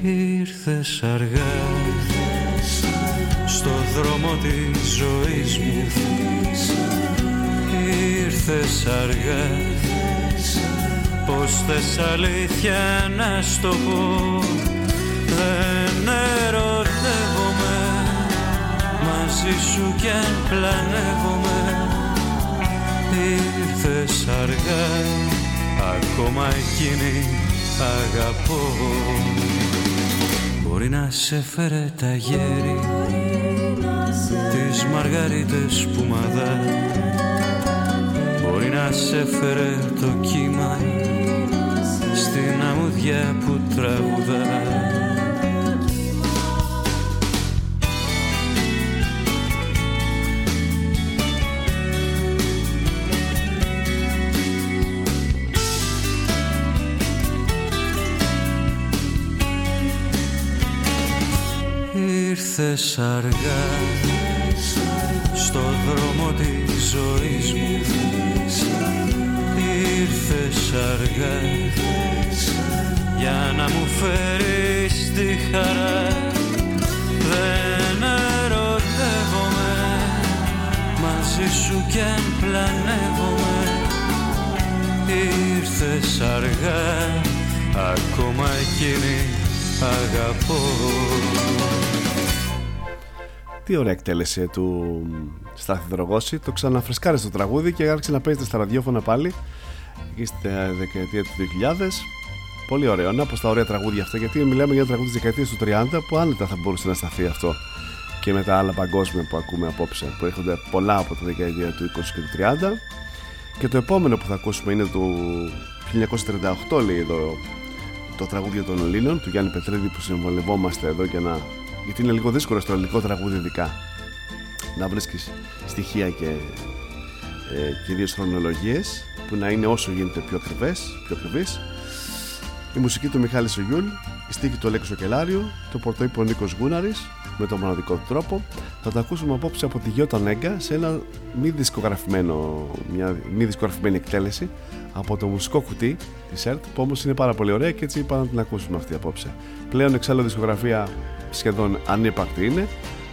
Ήρθες αργάς στο δρόμο της ζωής μου. Ήρθες αργά. Πως θες αλήθεια να στο πω; Δεν ερωτεύομαι. Μαζί σου κι αν πλανεύομαι. Ήρθες αργά. Ακόμα εκείνη αγαπώ. Μπορεί να σε φέρε τα γέρι Τις μαργαρίτες που μαδά Μπορεί να σε φέρε το κύμα Στην αμμουδιά που τραγουδά Ήρθες αργά στο δρόμο της ζωής μου. Ήρθες αργά για να μου φέρεις τη χαρά. Δεν ερωτεύομαι μαζί σου κι αν πλανεύομαι. Ήρθες αργά ακόμα εκείνη αγαπώ Τι ωραία εκτέλεση του Στάθη Δρογώση. Το ξαναφρεσκάρει στο τραγούδι και άρχισε να παίζεται στα ραδιόφωνα πάλι εκεί στη δεκαετία του 2000. Πολύ ωραίο. Να πω τα ωραία τραγούδια αυτά γιατί μιλάμε για τραγούδια της δεκαετίας του 30 που άνετα θα μπορούσε να σταθεί αυτό και με τα άλλα παγκόσμια που ακούμε απόψε που έρχονται πολλά από τη δεκαετία του 20 και του 30. Και το επόμενο που θα ακούσουμε είναι του 1938 λέει εδώ το τραγούδι των Ελλήνων του Γιάννη Πετρίδη που συμβολευόμαστε εδώ και να γιατί είναι λίγο δύσκολο στο ελληνικό τραγούδι ειδικά να βρίσκεις στοιχεία και ε, κυρίως χρονολογίες που να είναι όσο γίνεται πιο ακριβές, πιο ακριβείς. Η μουσική του Μιχάλη Σογιούλ, η στίχη του Αλέκου Σοκελάριου, το πορτοείπο Νίκος Γούναρης με τον μοναδικό του τρόπο. Θα τα ακούσουμε απόψε από τη Γιώτα Νέγκα σε ένα μη δισκογραφημένο, μια μη δισκογραφημένη εκτέλεση από το μουσικό κουτί της ΕΡΤ που όμως είναι πάρα πολύ ωραία και έτσι είπα να την ακούσουμε αυτή απόψε. Πλέον εξάλλου δισκογραφία σχεδόν ανύπαρκτη είναι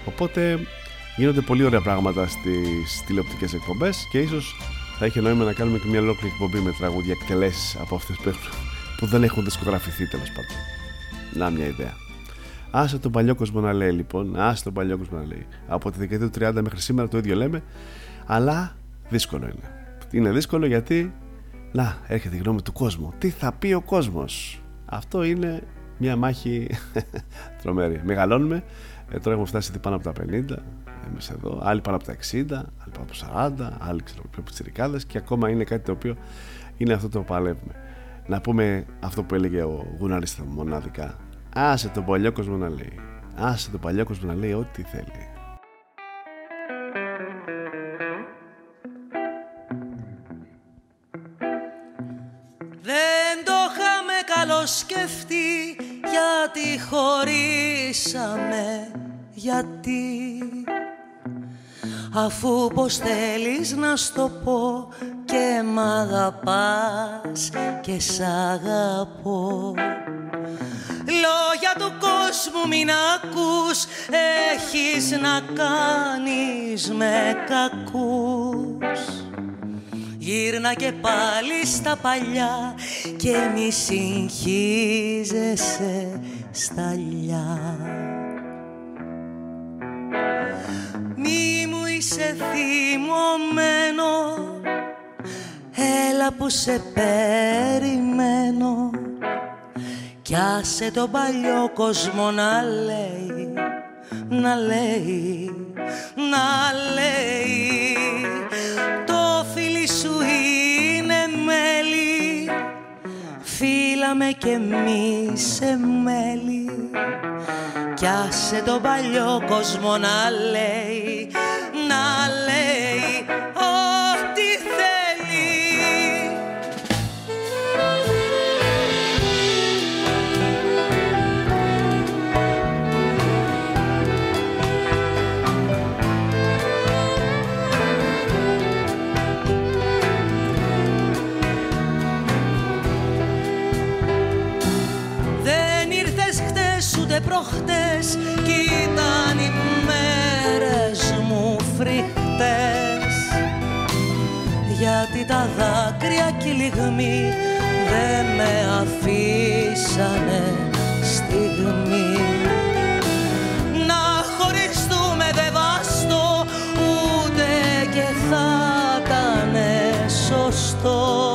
οπότε γίνονται πολύ ωραία πράγματα στις τηλεοπτικές εκπομπές και ίσως θα είχε νόημα να κάνουμε και μια ολόκληρη εκπομπή με τραγούδια εκτελέσεις από αυτές που, που δεν έχουν δισκογραφηθεί τέλος πάντων. Να μια ιδέα. Άσε τον παλιό κόσμο να λέει λοιπόν, άσε τον παλιό κόσμο να λέει. Από τη δεκαετία του 30 μέχρι σήμερα το ίδιο λέμε, αλλά δύσκολο είναι. Είναι δύσκολο γιατί, να, έρχεται η γνώμη του κόσμου. Τι θα πει ο κόσμος; Αυτό είναι μια μάχη τρομερή. Μεγαλώνουμε, Ε, τώρα έχουμε φτάσει ήδη πάνω από τα 50 εμείς εδώ, άλλοι πάνω από τα 60, άλλοι πάνω από τα 40, άλλοι ξέρω πιο πιτσιρικάδες και ακόμα είναι κάτι το οποίο είναι αυτό το παλεύουμε. Να πούμε αυτό που έλεγε ο Γουνάρης μοναδικά. Άσε τον παλιό κόσμο να λέει. Άσε τον παλιό κόσμο να λέει ό,τι θέλει. Είχαμε καλοσκεφτεί γιατί χωρίσαμε γιατί. Αφού πως θέλεις να στο πω και μ' αγαπάς και σ' αγαπώ. Λόγια του κόσμου μην ακούς Έχεις να κάνεις με κακούς Γύρνα και πάλι στα παλιά και μη συγχύζεσαι σταλιά Μη μου είσαι θυμωμένο Έλα που σε περιμένω. Κι άσε τον παλιό κόσμο να λέει Να λέει, να λέει. Το φίλι σου είναι μέλι Φύλαμε κι εμείς σε μέλι κι άσε τον παλιό κόσμο να λέει, να λέει προχτές κι ήταν οι μέρες μου φρικτές γιατί τα δάκρυα κι οι λιγμοί δεν με αφήσανε στιγμή. Να χωριστούμε δεν βαστώ ούτε και θα ήταν σωστό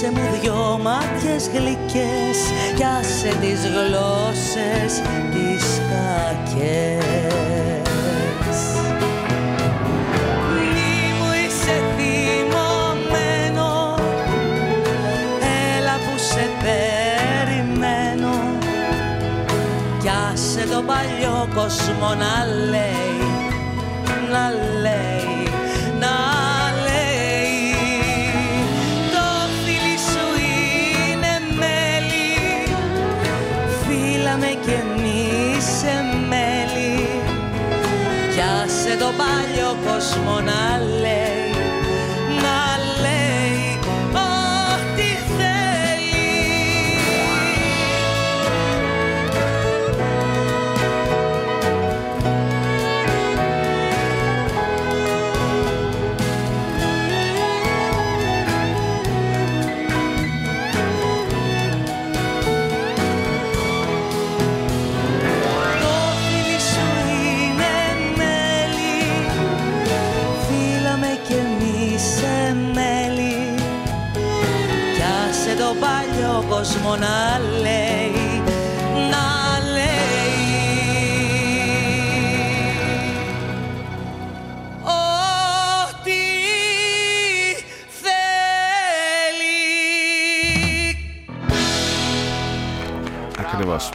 Ρίξε μου δυο μάτιες γλυκές κι άσε τις γλώσσες τις κακές. Μη μου είσαι θυμωμένο, έλα που σε περιμένω κι άσε το παλιό κόσμο να λέει, παλιό κόσμος να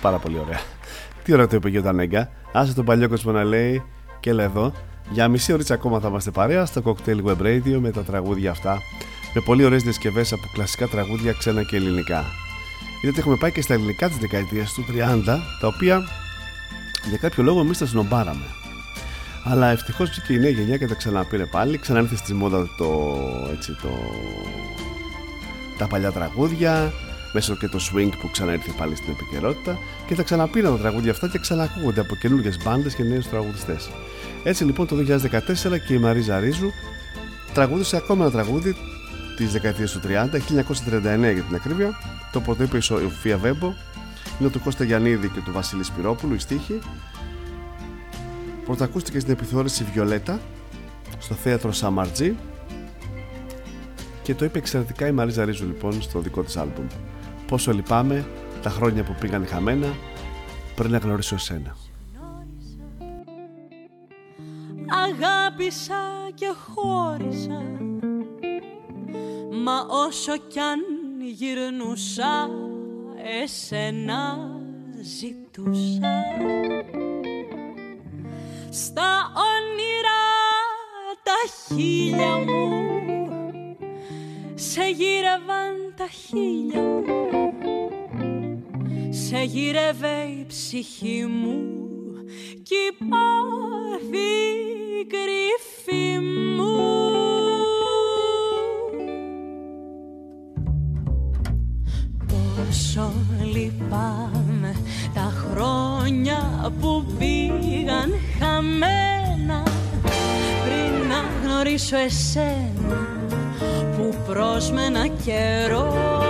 πάρα πολύ ωραία. Τι ωραία το είπε και ο Τανέγκα. Άσε τον παλιό κόσμο να λέει και έλα εδώ. Για μισή ώρα ακόμα θα είμαστε παρέα στο Cocktail Web Radio με τα τραγούδια αυτά. Με πολύ ωραίες διασκευές από κλασικά τραγούδια, ξένα και ελληνικά. Είδατε, έχουμε πάει και στα ελληνικά της δεκαετίας του 30, τα οποία για κάποιο λόγο εμείς τα σνομπάραμε. Αλλά ευτυχώς και η νέα γενιά και τα ξαναπήρε πάλι. Ξανάρθε στη μόδα το, έτσι, το, τα παλιά τραγούδια, μέσω και το swing που ξαναήρθε πάλι στην επικαιρότητα και τα ξαναπήραν τα τραγούδια αυτά και ξανακούγονται από καινούργιες μπάντες και νέους τραγουδιστές. Έτσι λοιπόν το 2014 και η Μαρίζα Ρίζου τραγούδισε ακόμα ένα τραγούδι της δεκαετίας του 30, 1939 για την ακρίβεια, το πρωτοείπε η Σοφία Βέμπο, είναι του Κώστα Γιαννίδη και του Βασίλη Σπυρόπουλου, η στίχη. Πρωτακούστηκε στην επιθεώρηση Βιολέτα στο θέατρο Σαμαρτζή και το είπε εξαιρετικά η Μαρίζα Ρίζου λοιπόν στο δικό της άλμπουμ. Πόσο λυπάμαι τα χρόνια που πήγαν χαμένα πριν να γνωρίσω εσένα. Αγάπησα και χώρισα Μα όσο κι αν γυρνούσα Εσένα ζητούσα Στα όνειρα τα χίλια μου Σε γύρευαν τα χίλια μου Σε γύρευε η ψυχή μου κι η πάθη κρυφή μου. Πόσο λυπάμαι τα χρόνια που πήγαν χαμένα πριν να γνωρίσω εσένα που πρόσμενα καιρό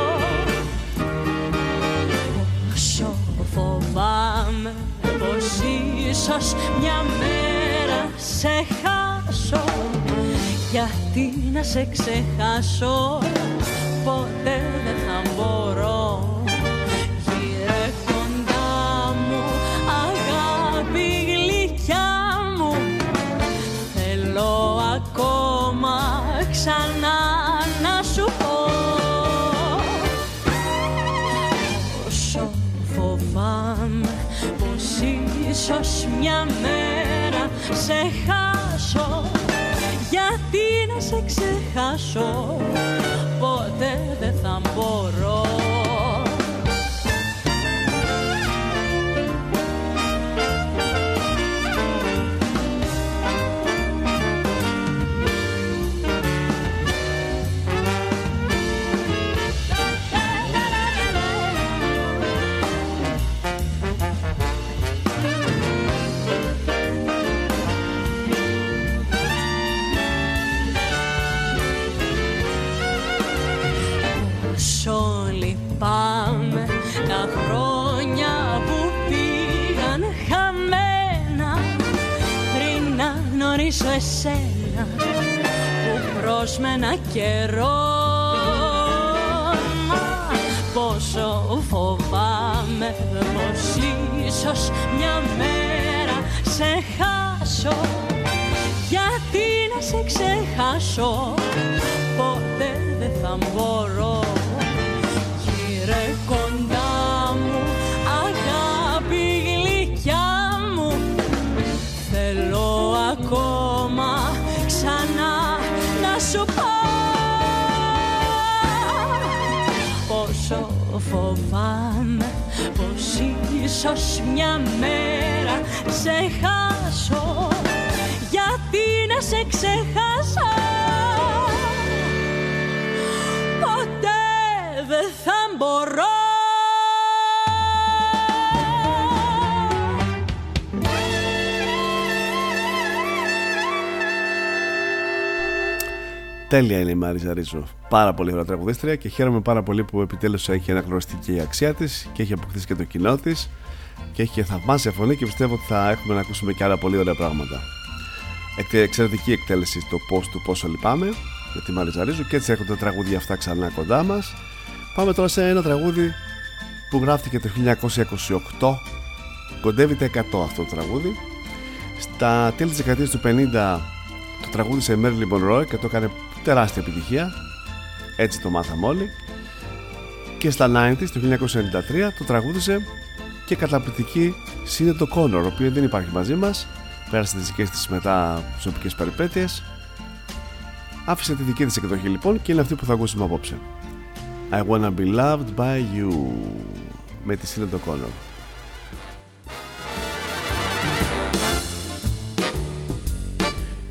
φοβάμαι πως ίσως μια μέρα σε χάσω. Γιατί να σε ξεχάσω ποτέ δεν θα μπορώ μέρα σε χάσω γιατί να σε ξεχάσω ποτέ δεν θα μπορώ που πρόσμενα καιρό. Μα Πόσο φοβάμαι πως ίσως μια μέρα σε χάσω. Γιατί να σε ξεχάσω ποτέ δεν θα μπορώ ίσως μια μέρα σε χάσω γιατί να σε ξεχάσω ποτέ δεν θα μπορώ. Τέλεια είναι η Μάριζα Ρίζο. Πάρα πολύ ωραία τραγουδίστρια και χαίρομαι πάρα πολύ που επιτέλους έχει αναγνωριστεί και η αξία της και έχει αποκτήσει και το κοινό της και έχει και θαυμάσια φωνή και πιστεύω ότι θα έχουμε να ακούσουμε και άλλα πολύ ωραία πράγματα. Εκ- Εξαιρετική εκτέλεση το πώ του πόσο λυπάμαι με τη Μάριζα Ρίζο και έτσι έρχονται τα τραγούδια αυτά ξανά κοντά μας. Πάμε τώρα σε ένα τραγούδι που γράφτηκε το 1928. Κοντεύει τα 100 αυτό το τραγούδι. Στα τέλη της δεκαετίας του 50 το τραγούδισε η Marilyn Monroe και το έκανε τεράστια επιτυχία. Έτσι το μάθαμε όλοι. Και στα 90s, το 1993, το τραγούδισε και καταπληκτική Σύνετο Connor, ο οποίος δεν υπάρχει μαζί μας. Πέρασε τις δικές της μετά προσωπικές περιπέτειες. Άφησε τη δική της εκδοχή λοιπόν και είναι αυτή που θα ακούσουμε απόψε. I wanna be loved by you με τη Σύνετο Connor.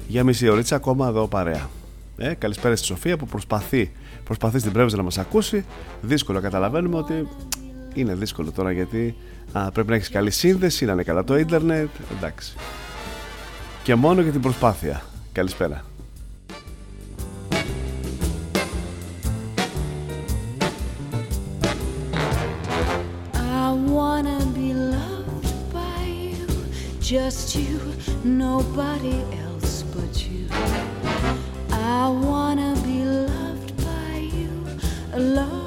Για μισή ωρίτσα ακόμα εδώ παρέα. Ε, καλησπέρα στη Σοφία που προσπαθεί, προσπαθεί στην Πρέβεζα να μας ακούσει. Δύσκολο, καταλαβαίνουμε ότι είναι δύσκολο τώρα γιατί α, πρέπει να έχεις καλή σύνδεση, να είναι καλά το ίντερνετ. Εντάξει. Και μόνο για την προσπάθεια. Καλησπέρα. I wanna be loved by you, just you, nobody else but you. I wanna be loved by you alone.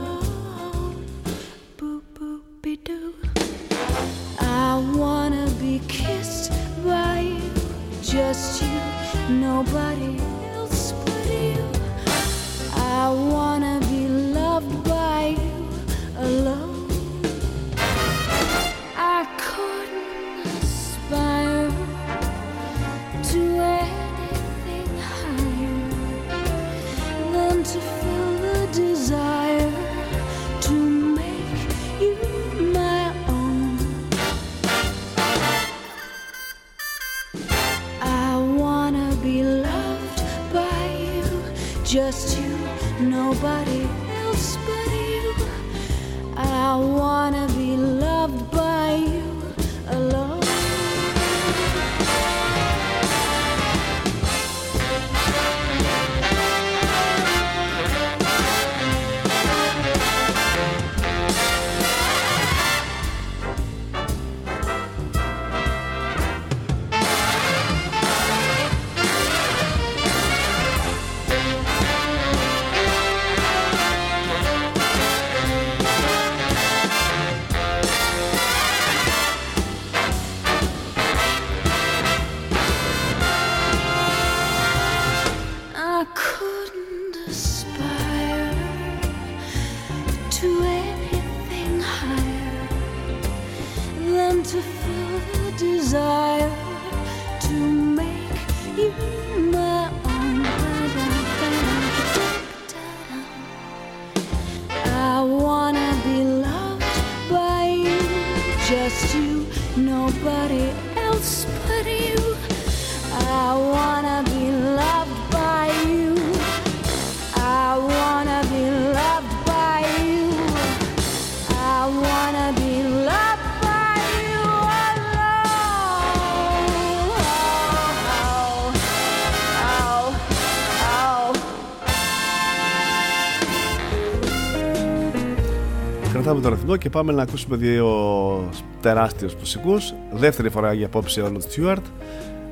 Κρατάμε το ρυθμό και πάμε να ακούσουμε δύο τεράστιους μουσικούς. Δεύτερη φορά για απόψε ο Rod Stewart.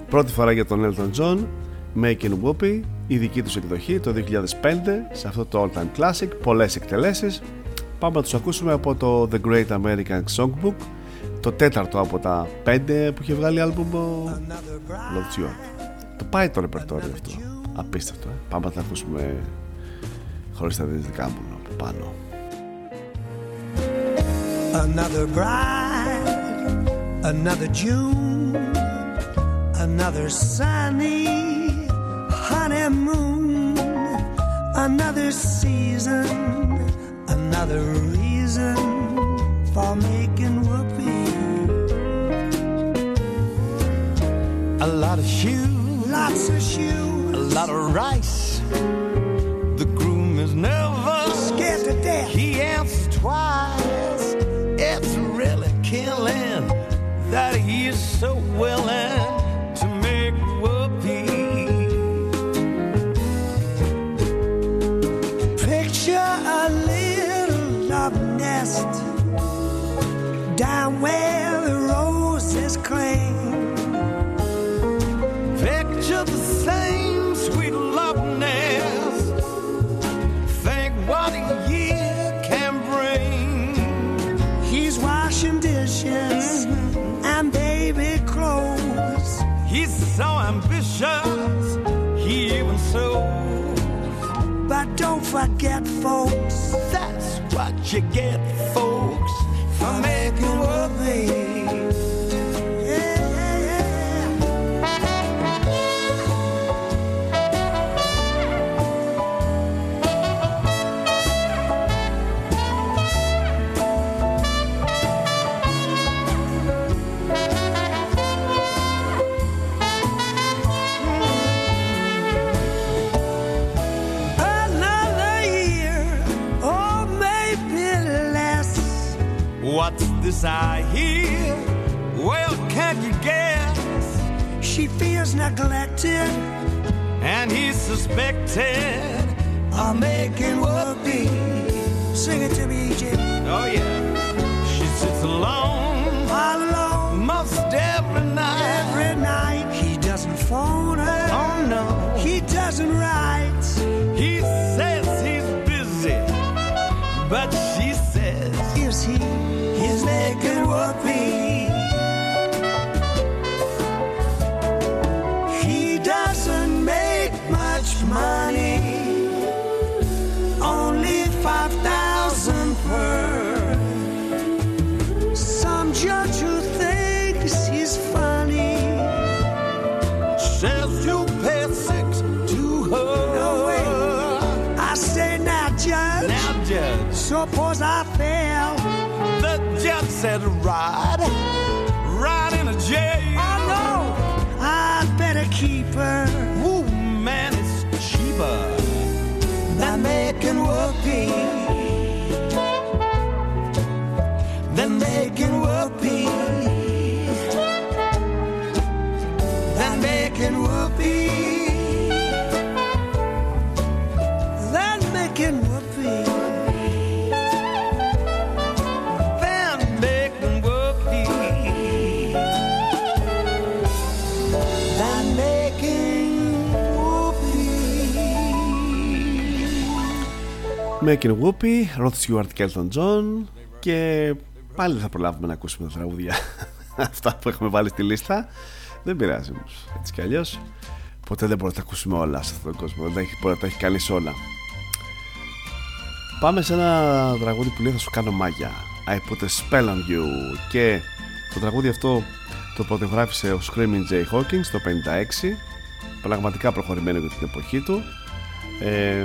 Πρώτη φορά για τον Elton John. Making Whoopi, η δική τους εκδοχή το 2005 σε αυτό το all time classic, πολλές εκτελέσεις. Πάμε να τους ακούσουμε από το The Great American Songbook, το τέταρτο από τα πέντε που είχε βγάλει άλμπουμ ο Rod Stewart. Το πάει το ρεπερτόριο αυτό. Απίστευτο, ε. Πάμε να τα ακούσουμε χωρίς τα δικά μου από πάνω. Another bride, another June, another sunny honeymoon, another season, another reason for making whoopee. A lot of shoe, Lots of shoes, a lot of rice. The groom is nervous, scared to death. He answers twice. That he is so willing to make whoopee. Picture a little love nest forget, folks, That's what you get, folks, for making whoopee. This I hear? Well, can't you guess? She feels neglected. And he's suspected. I'm making whoopee. Sing it to me, EJ. Oh, yeah. She sits alone All alone most every night. every night. He doesn't phone her. Oh, no. He doesn't write. Making Whoopi, Rod Stewart και Elton John και πάλι δεν θα προλάβουμε να ακούσουμε τα τραγούδια αυτά που έχουμε βάλει στη λίστα. Δεν πειράζει όμως. Έτσι κι αλλιώς ποτέ δεν μπορούμε να τα ακούσουμε όλα σε αυτόν τον κόσμο. Δεν έχει- μπορεί να τα έχει κανείς όλα. Πάμε σε ένα τραγούδι που λέει Θα σου κάνω μάγια. I put a spell on you. Και το τραγούδι αυτό το πρωτογράφησε ο Screaming Jay Hawkins το 56. Πραγματικά προχωρημένο για την εποχή του. Ε,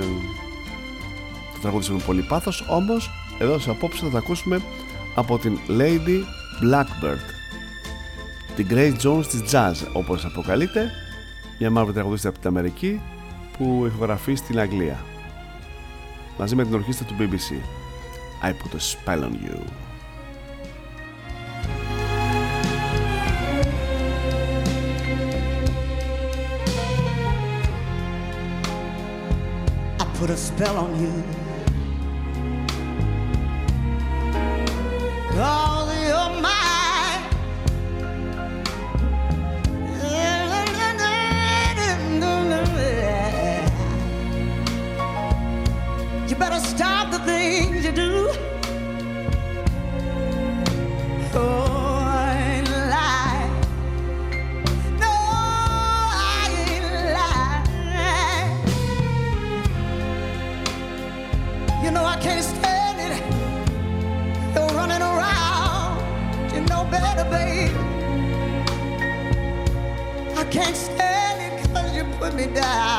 το τραγούδι με πολύ πάθος όμως εδώ σε απόψε θα τα ακούσουμε από την Lady Blackbird. Την Grace Jones της Jazz όπως αποκαλείται μια μαύρη τραγουδίστρια από την Αμερική που ηχογραφεί στην Αγγλία. Μαζί με την ορχήστρα του BBC I put a spell on you. I put a spell on you. Me down.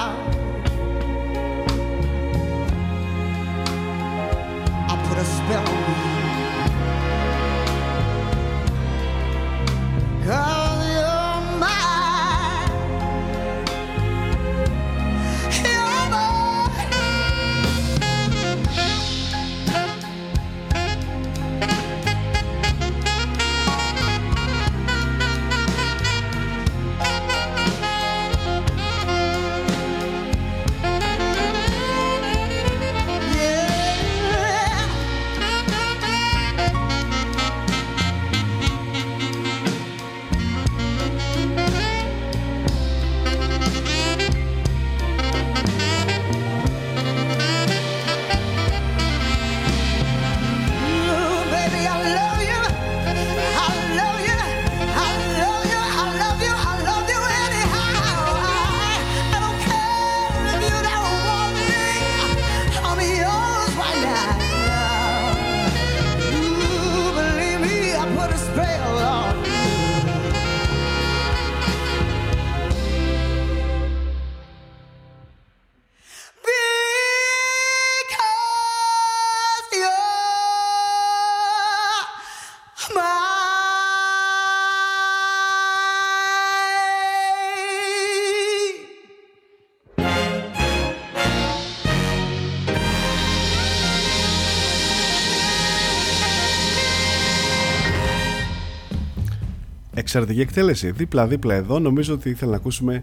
Εξαιρετική εκτέλεση. Δίπλα-δίπλα εδώ νομίζω ότι ήθελα να ακούσουμε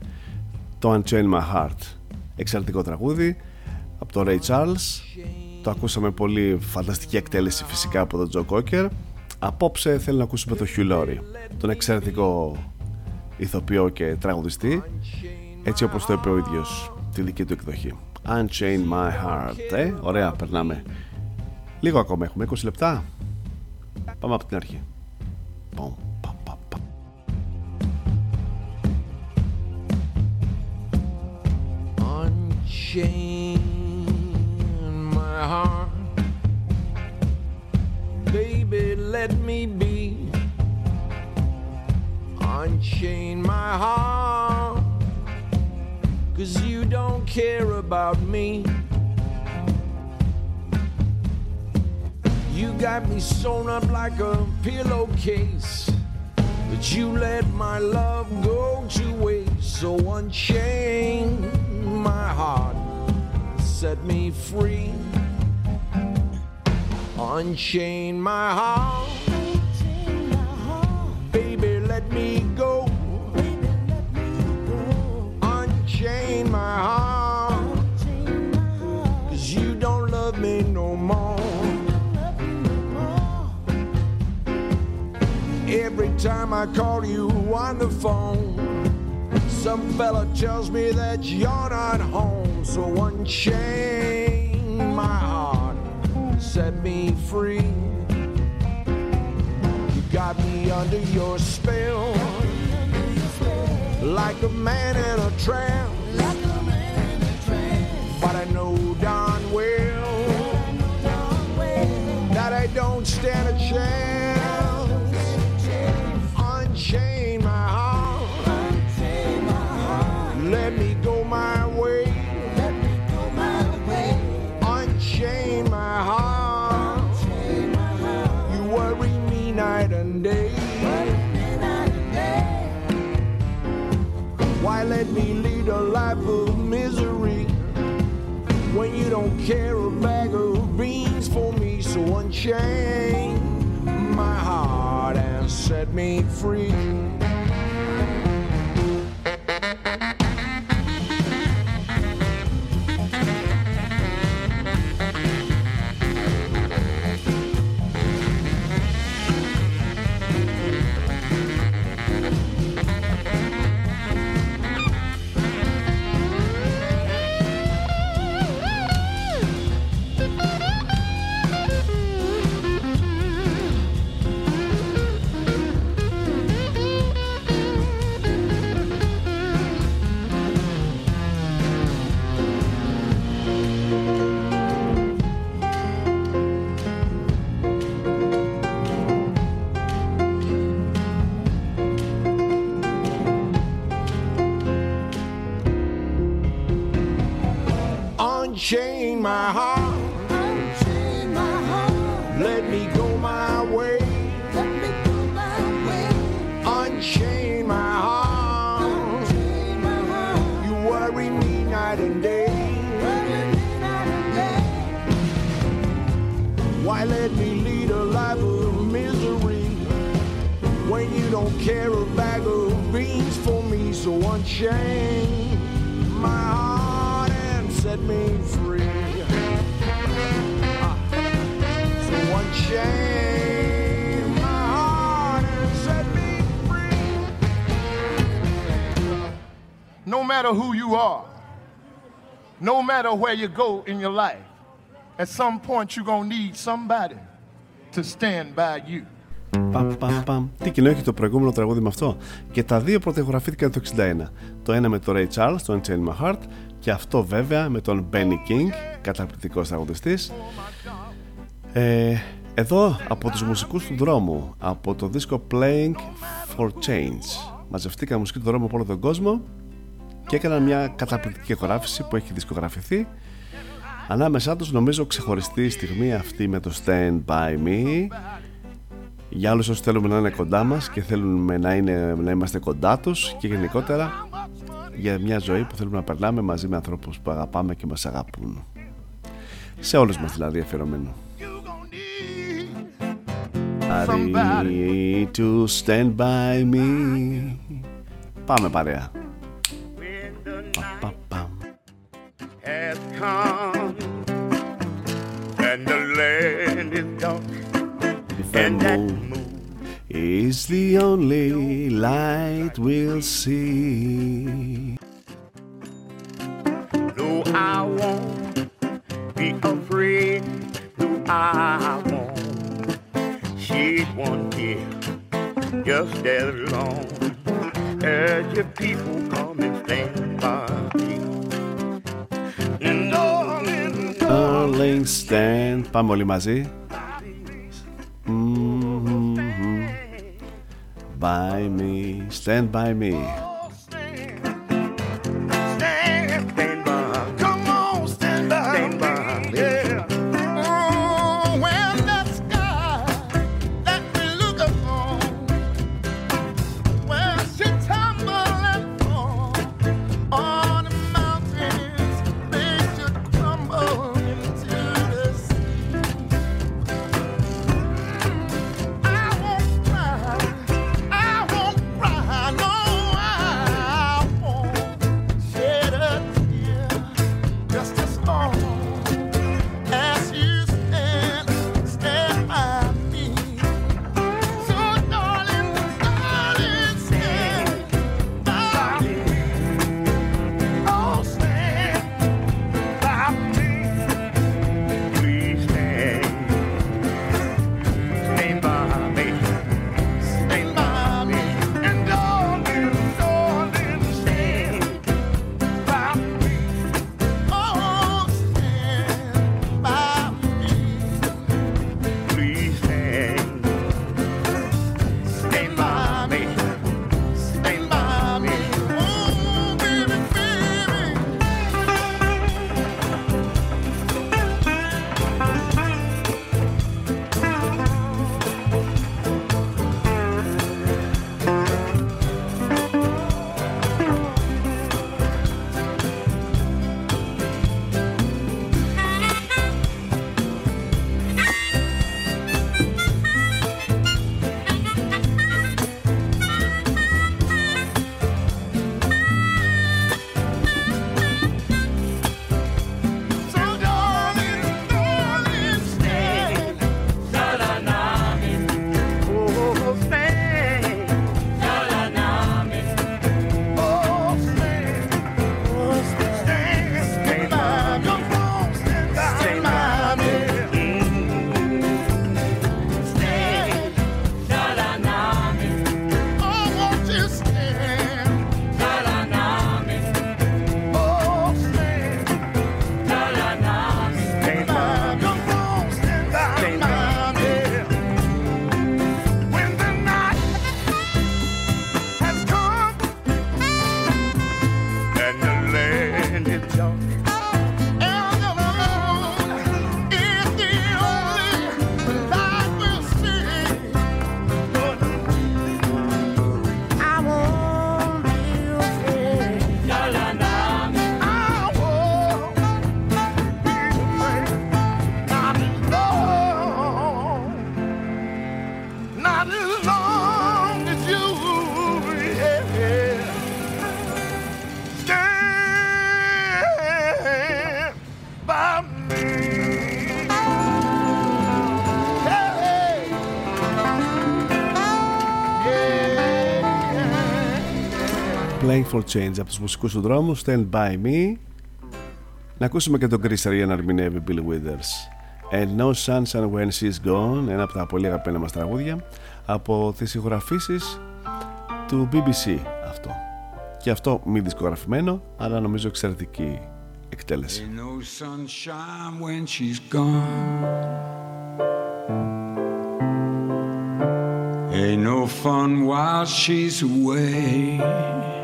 το Unchain My Heart. Εξαιρετικό τραγούδι από το Ray Charles. Το ακούσαμε πολύ φανταστική εκτέλεση φυσικά από τον Τζο Κόκερ. Απόψε θέλω να ακούσουμε τον Hugh Laurie, τον εξαιρετικό ηθοποιό και τραγουδιστή, έτσι όπως το είπε ο ίδιος τη δική του εκδοχή. Unchain My Heart. Ε, ωραία, περνάμε. Λίγο ακόμα έχουμε, 20 λεπτά. Πάμε από την αρχή. Πομ. Unchain my heart. Baby, let me be. Unchain my heart. Cause you don't care about me. You got me sewn up like a pillowcase. But you let my love go to waste. So unchain my heart, set me free. Unchain my heart. Baby, let me go. Unchain my heart. Cause you don't love me no more. Every time I call you on the phone, some fella tells me that you're not home. So unchain my heart, set me free. You got me under your spell, like a man in a trance. But I know darn well that I don't stand a chance. Let me lead a life of misery when you don't care a bag of beans for me? So unchain my heart and set me free. So unchain my heart and set me free. Ah. So unchain my heart and set me free. No matter who you are, no matter where you go in your life, at some point you're going to need somebody to stand by you. Παμ, παμ, παμ. Τι κοινό έχει το προηγούμενο τραγούδι με αυτό; Και τα δύο πρωτογραφήθηκαν το 61. Το ένα με τον Ray Charles, το Unchain My Heart, και αυτό βέβαια με τον Benny King, καταπληκτικός τραγουδιστής. Ε, εδώ από τους μουσικούς του δρόμου, από το δίσκο Playing for Change. Μαζευτήκαν μουσική του δρόμου από όλο τον κόσμο και έκαναν μια καταπληκτική ηχογράφηση που έχει δισκογραφηθεί. Ανάμεσά τους νομίζω ξεχωριστή στιγμή αυτή με το Stand By Me για όλους όσους θέλουμε να είναι κοντά μας και θέλουμε να, είναι, να είμαστε κοντά τους και γενικότερα για μια ζωή που θέλουμε να περνάμε μαζί με ανθρώπους που αγαπάμε και μας αγαπούν. Σε όλους μας δηλαδή αφιερωμένο. Are to stand by me. Πάμε παρέα. Πα, πα, πα. has come, and the land is dark, and that moon is the only light we'll see. No, I won't be afraid. No, I won't shed one tear. Just as long as your people come and stand by me. And darling, Darling stand. Πάμε όλοι μαζί. By me, stand by me. For Change από τους μουσικούς του δρόμους Stand By Me Να ακούσουμε και τον Chris Rea να ερμηνεύει Bill Withers And No Sunshine When She's Gone Ένα από τα πολύ αγαπημένα μας τραγούδια από τις ηχογραφήσεις του BBC αυτό και αυτό μη δισκογραφημένο αλλά νομίζω εξαιρετική εκτέλεση Ain't no sunshine when she's gone. Ain't no fun while she's away.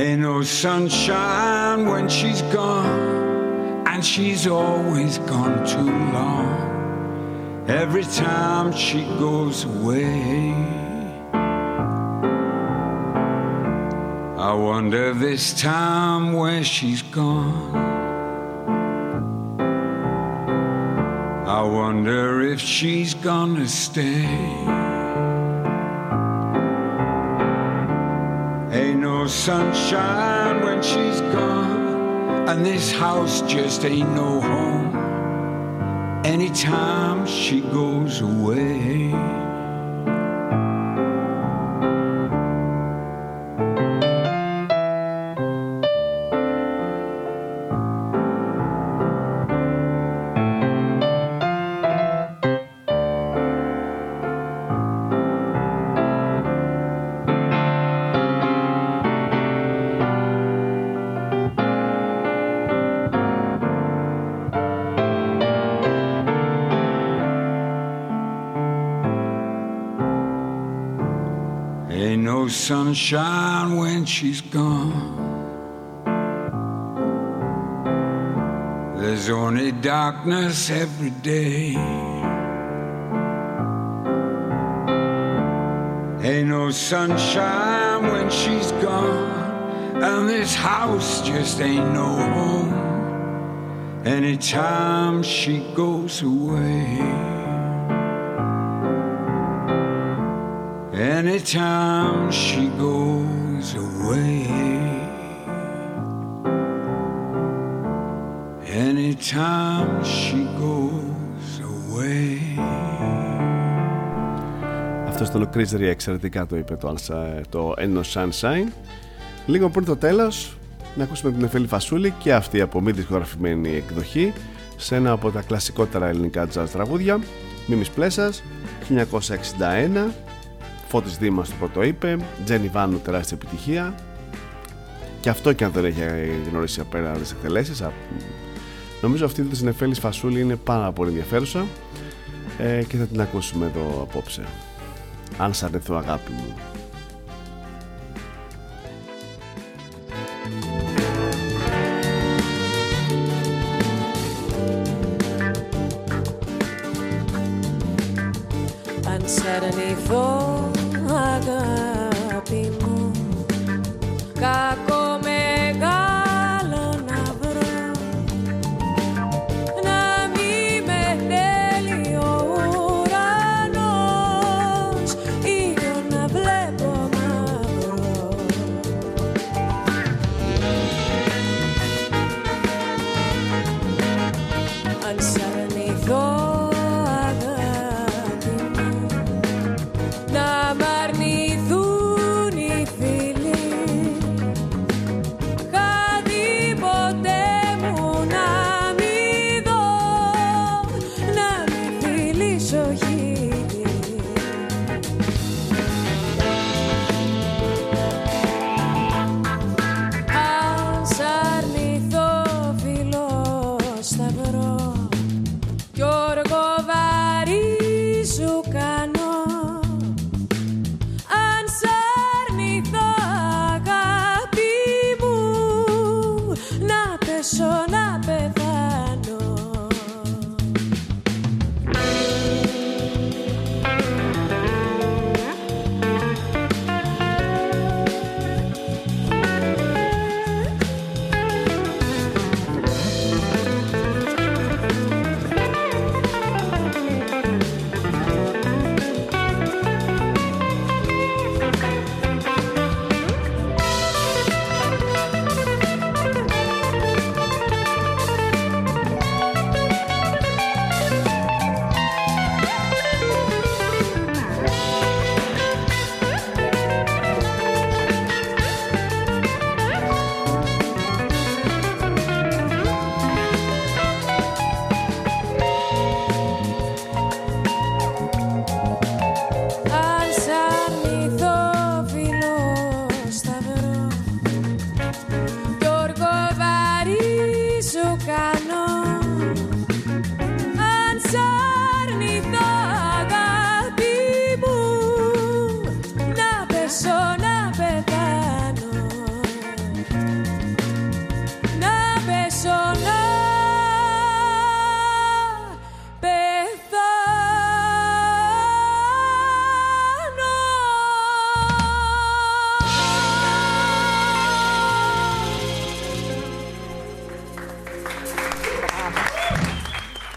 Ain't no sunshine when she's gone, and she's always gone too long. Every time she goes away. I wonder this time where she's gone. I wonder if she's gonna stay. Sunshine when she's gone, and this house just ain't no home. Anytime she goes away. Sunshine when she's gone. There's only darkness every day. Ain't no sunshine when she's gone. And this house just ain't no home. Anytime she goes away. Anytime she goes away. Anytime she goes away. Αυτός ήταν ο Chris Rea, εξαιρετικά το είπε το, Alsa- το End of Sunshine. Λίγο πριν το τέλος, να ακούσουμε την Εφέλη Φασούλη και αυτή από μη δισκογραφημένη εκδοχή σε ένα από τα κλασικότερα ελληνικά jazz τραγούδια. Μίμης Πλέσας, 1961. Φώτης Δήμας το πρώτο είπε, Τζένι Βάνου τεράστια επιτυχία. Και αυτό και αν δεν έχει γνωρίσει απέραντες εκτελέσεις. α, Νομίζω αυτή τη Νεφέλης Φασούλη είναι πάρα πολύ ενδιαφέρουσα ε, και θα την ακούσουμε εδώ απόψε. Αν σ' αρεθώ αγάπη μου. Αν σ' αρνηθώ αγάπη μου. Κακό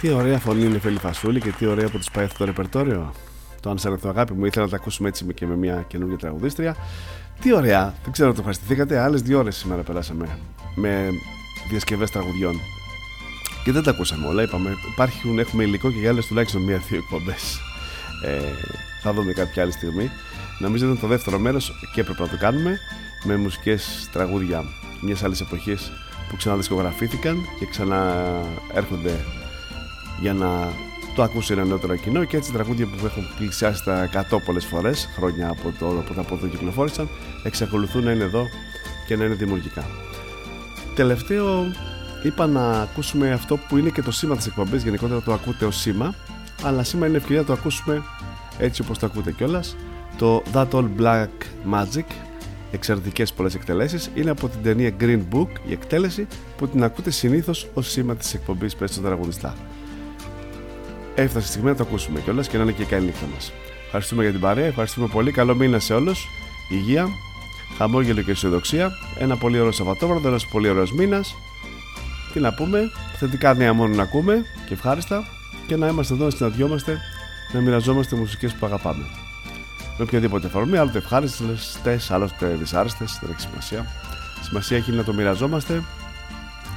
Τι ωραία φωνή είναι η Φέλη Φασούλη και τι ωραία που της πάει αυτό το ρεπερτόριο. Το αν σαν αγάπη μου, ήθελα να τα ακούσουμε έτσι και με μια καινούργια τραγουδίστρια. Τι ωραία, δεν ξέρω αν το ευχαριστηθήκατε. Άλλες δύο ώρες σήμερα περάσαμε με διασκευές τραγουδιών. Και δεν τα ακούσαμε όλα, είπαμε. Υπάρχουν, έχουμε υλικό και για άλλες τουλάχιστον μία-δύο εκπομπές. Ε, θα δούμε κάποια άλλη στιγμή. Νομίζω ήταν το δεύτερο μέρος και έπρεπε να το κάνουμε με μουσικές τραγούδια μιας άλλης εποχής που ξαναδισκογραφήθηκαν και ξαναέρχονται για να το ακούσει ένα νεότερο κοινό και έτσι τραγούδια που έχουν πλησιάσει τα 100 πολλές φορές χρόνια από το που τα πόδια κυκλοφόρησαν εξακολουθούν να είναι εδώ και να είναι δημιουργικά. Τελευταίο είπα να ακούσουμε αυτό που είναι και το σήμα της εκπομπής γενικότερα το ακούτε ως σήμα αλλά σήμερα είναι ευκαιρία να το ακούσουμε έτσι όπως το ακούτε κιόλας. το That All Black Magic εξαιρετικές πολλές εκτελέσεις είναι από την ταινία Green Book η εκτέλεση που την ακούτε συνήθως ως σήμα της εκπομπής Πες στον τραγουδιστά Έφτασε η στιγμή να το ακούσουμε κιόλας και να είναι και καλή νύχτα μας Ευχαριστούμε για την παρέα, ευχαριστούμε πολύ καλό μήνα σε όλους υγεία, χαμόγελο και αισιοδοξία ένα πολύ ωραίο Σαββατόβραδο, ένας πολύ ωραίος μήνας τι να πούμε, θετικά νέα μόνο να ακούμε και ευχάριστα και να είμαστε εδώ να συναντιόμαστε, να μοιραζόμαστε μουσικές που αγαπάμε. Με οποιαδήποτε αφορμή, άλλοτε ευχάριστες, άλλοτε δυσάρεστες, δεν έχει σημασία. Σημασία έχει να το μοιραζόμαστε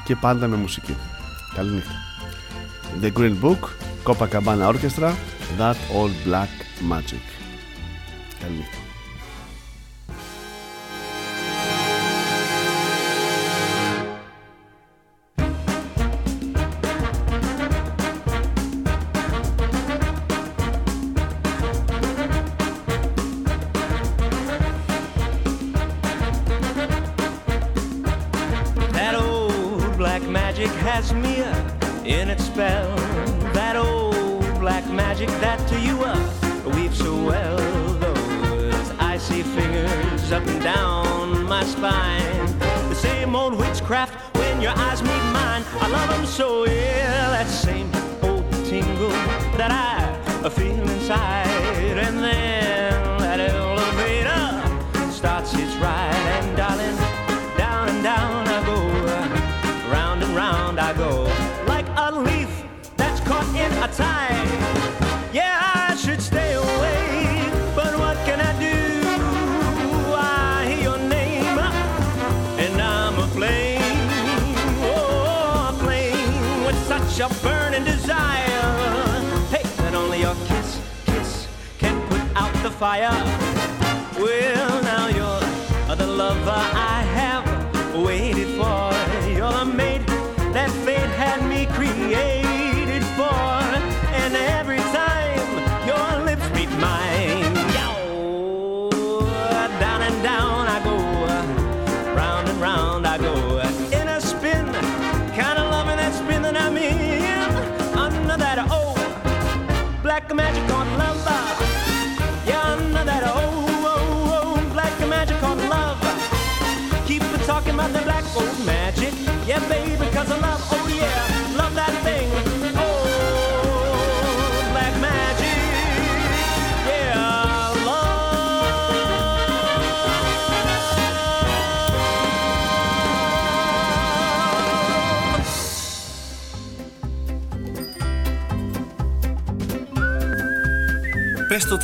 και πάντα με μουσική. Καλή νύχτα. The Green Book, Copacabana Orchestra, That All Black Magic. Καλή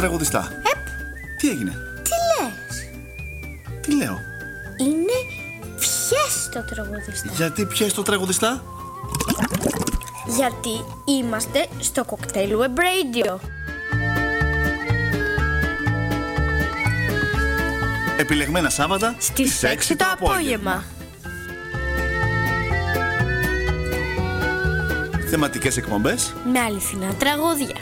Πες το τραγουδιστά. Τι έγινε, Τι λες; Τι λέω; Είναι πιες το τραγουδιστή Γιατί πιες το τραγουδιστά; Γιατί είμαστε στο κοκτέιλ Web Radio Επιλεγμένα Σάββατα Στις 6 το απόγευμα Θεματικές εκπομπές Με αληθινά τραγούδια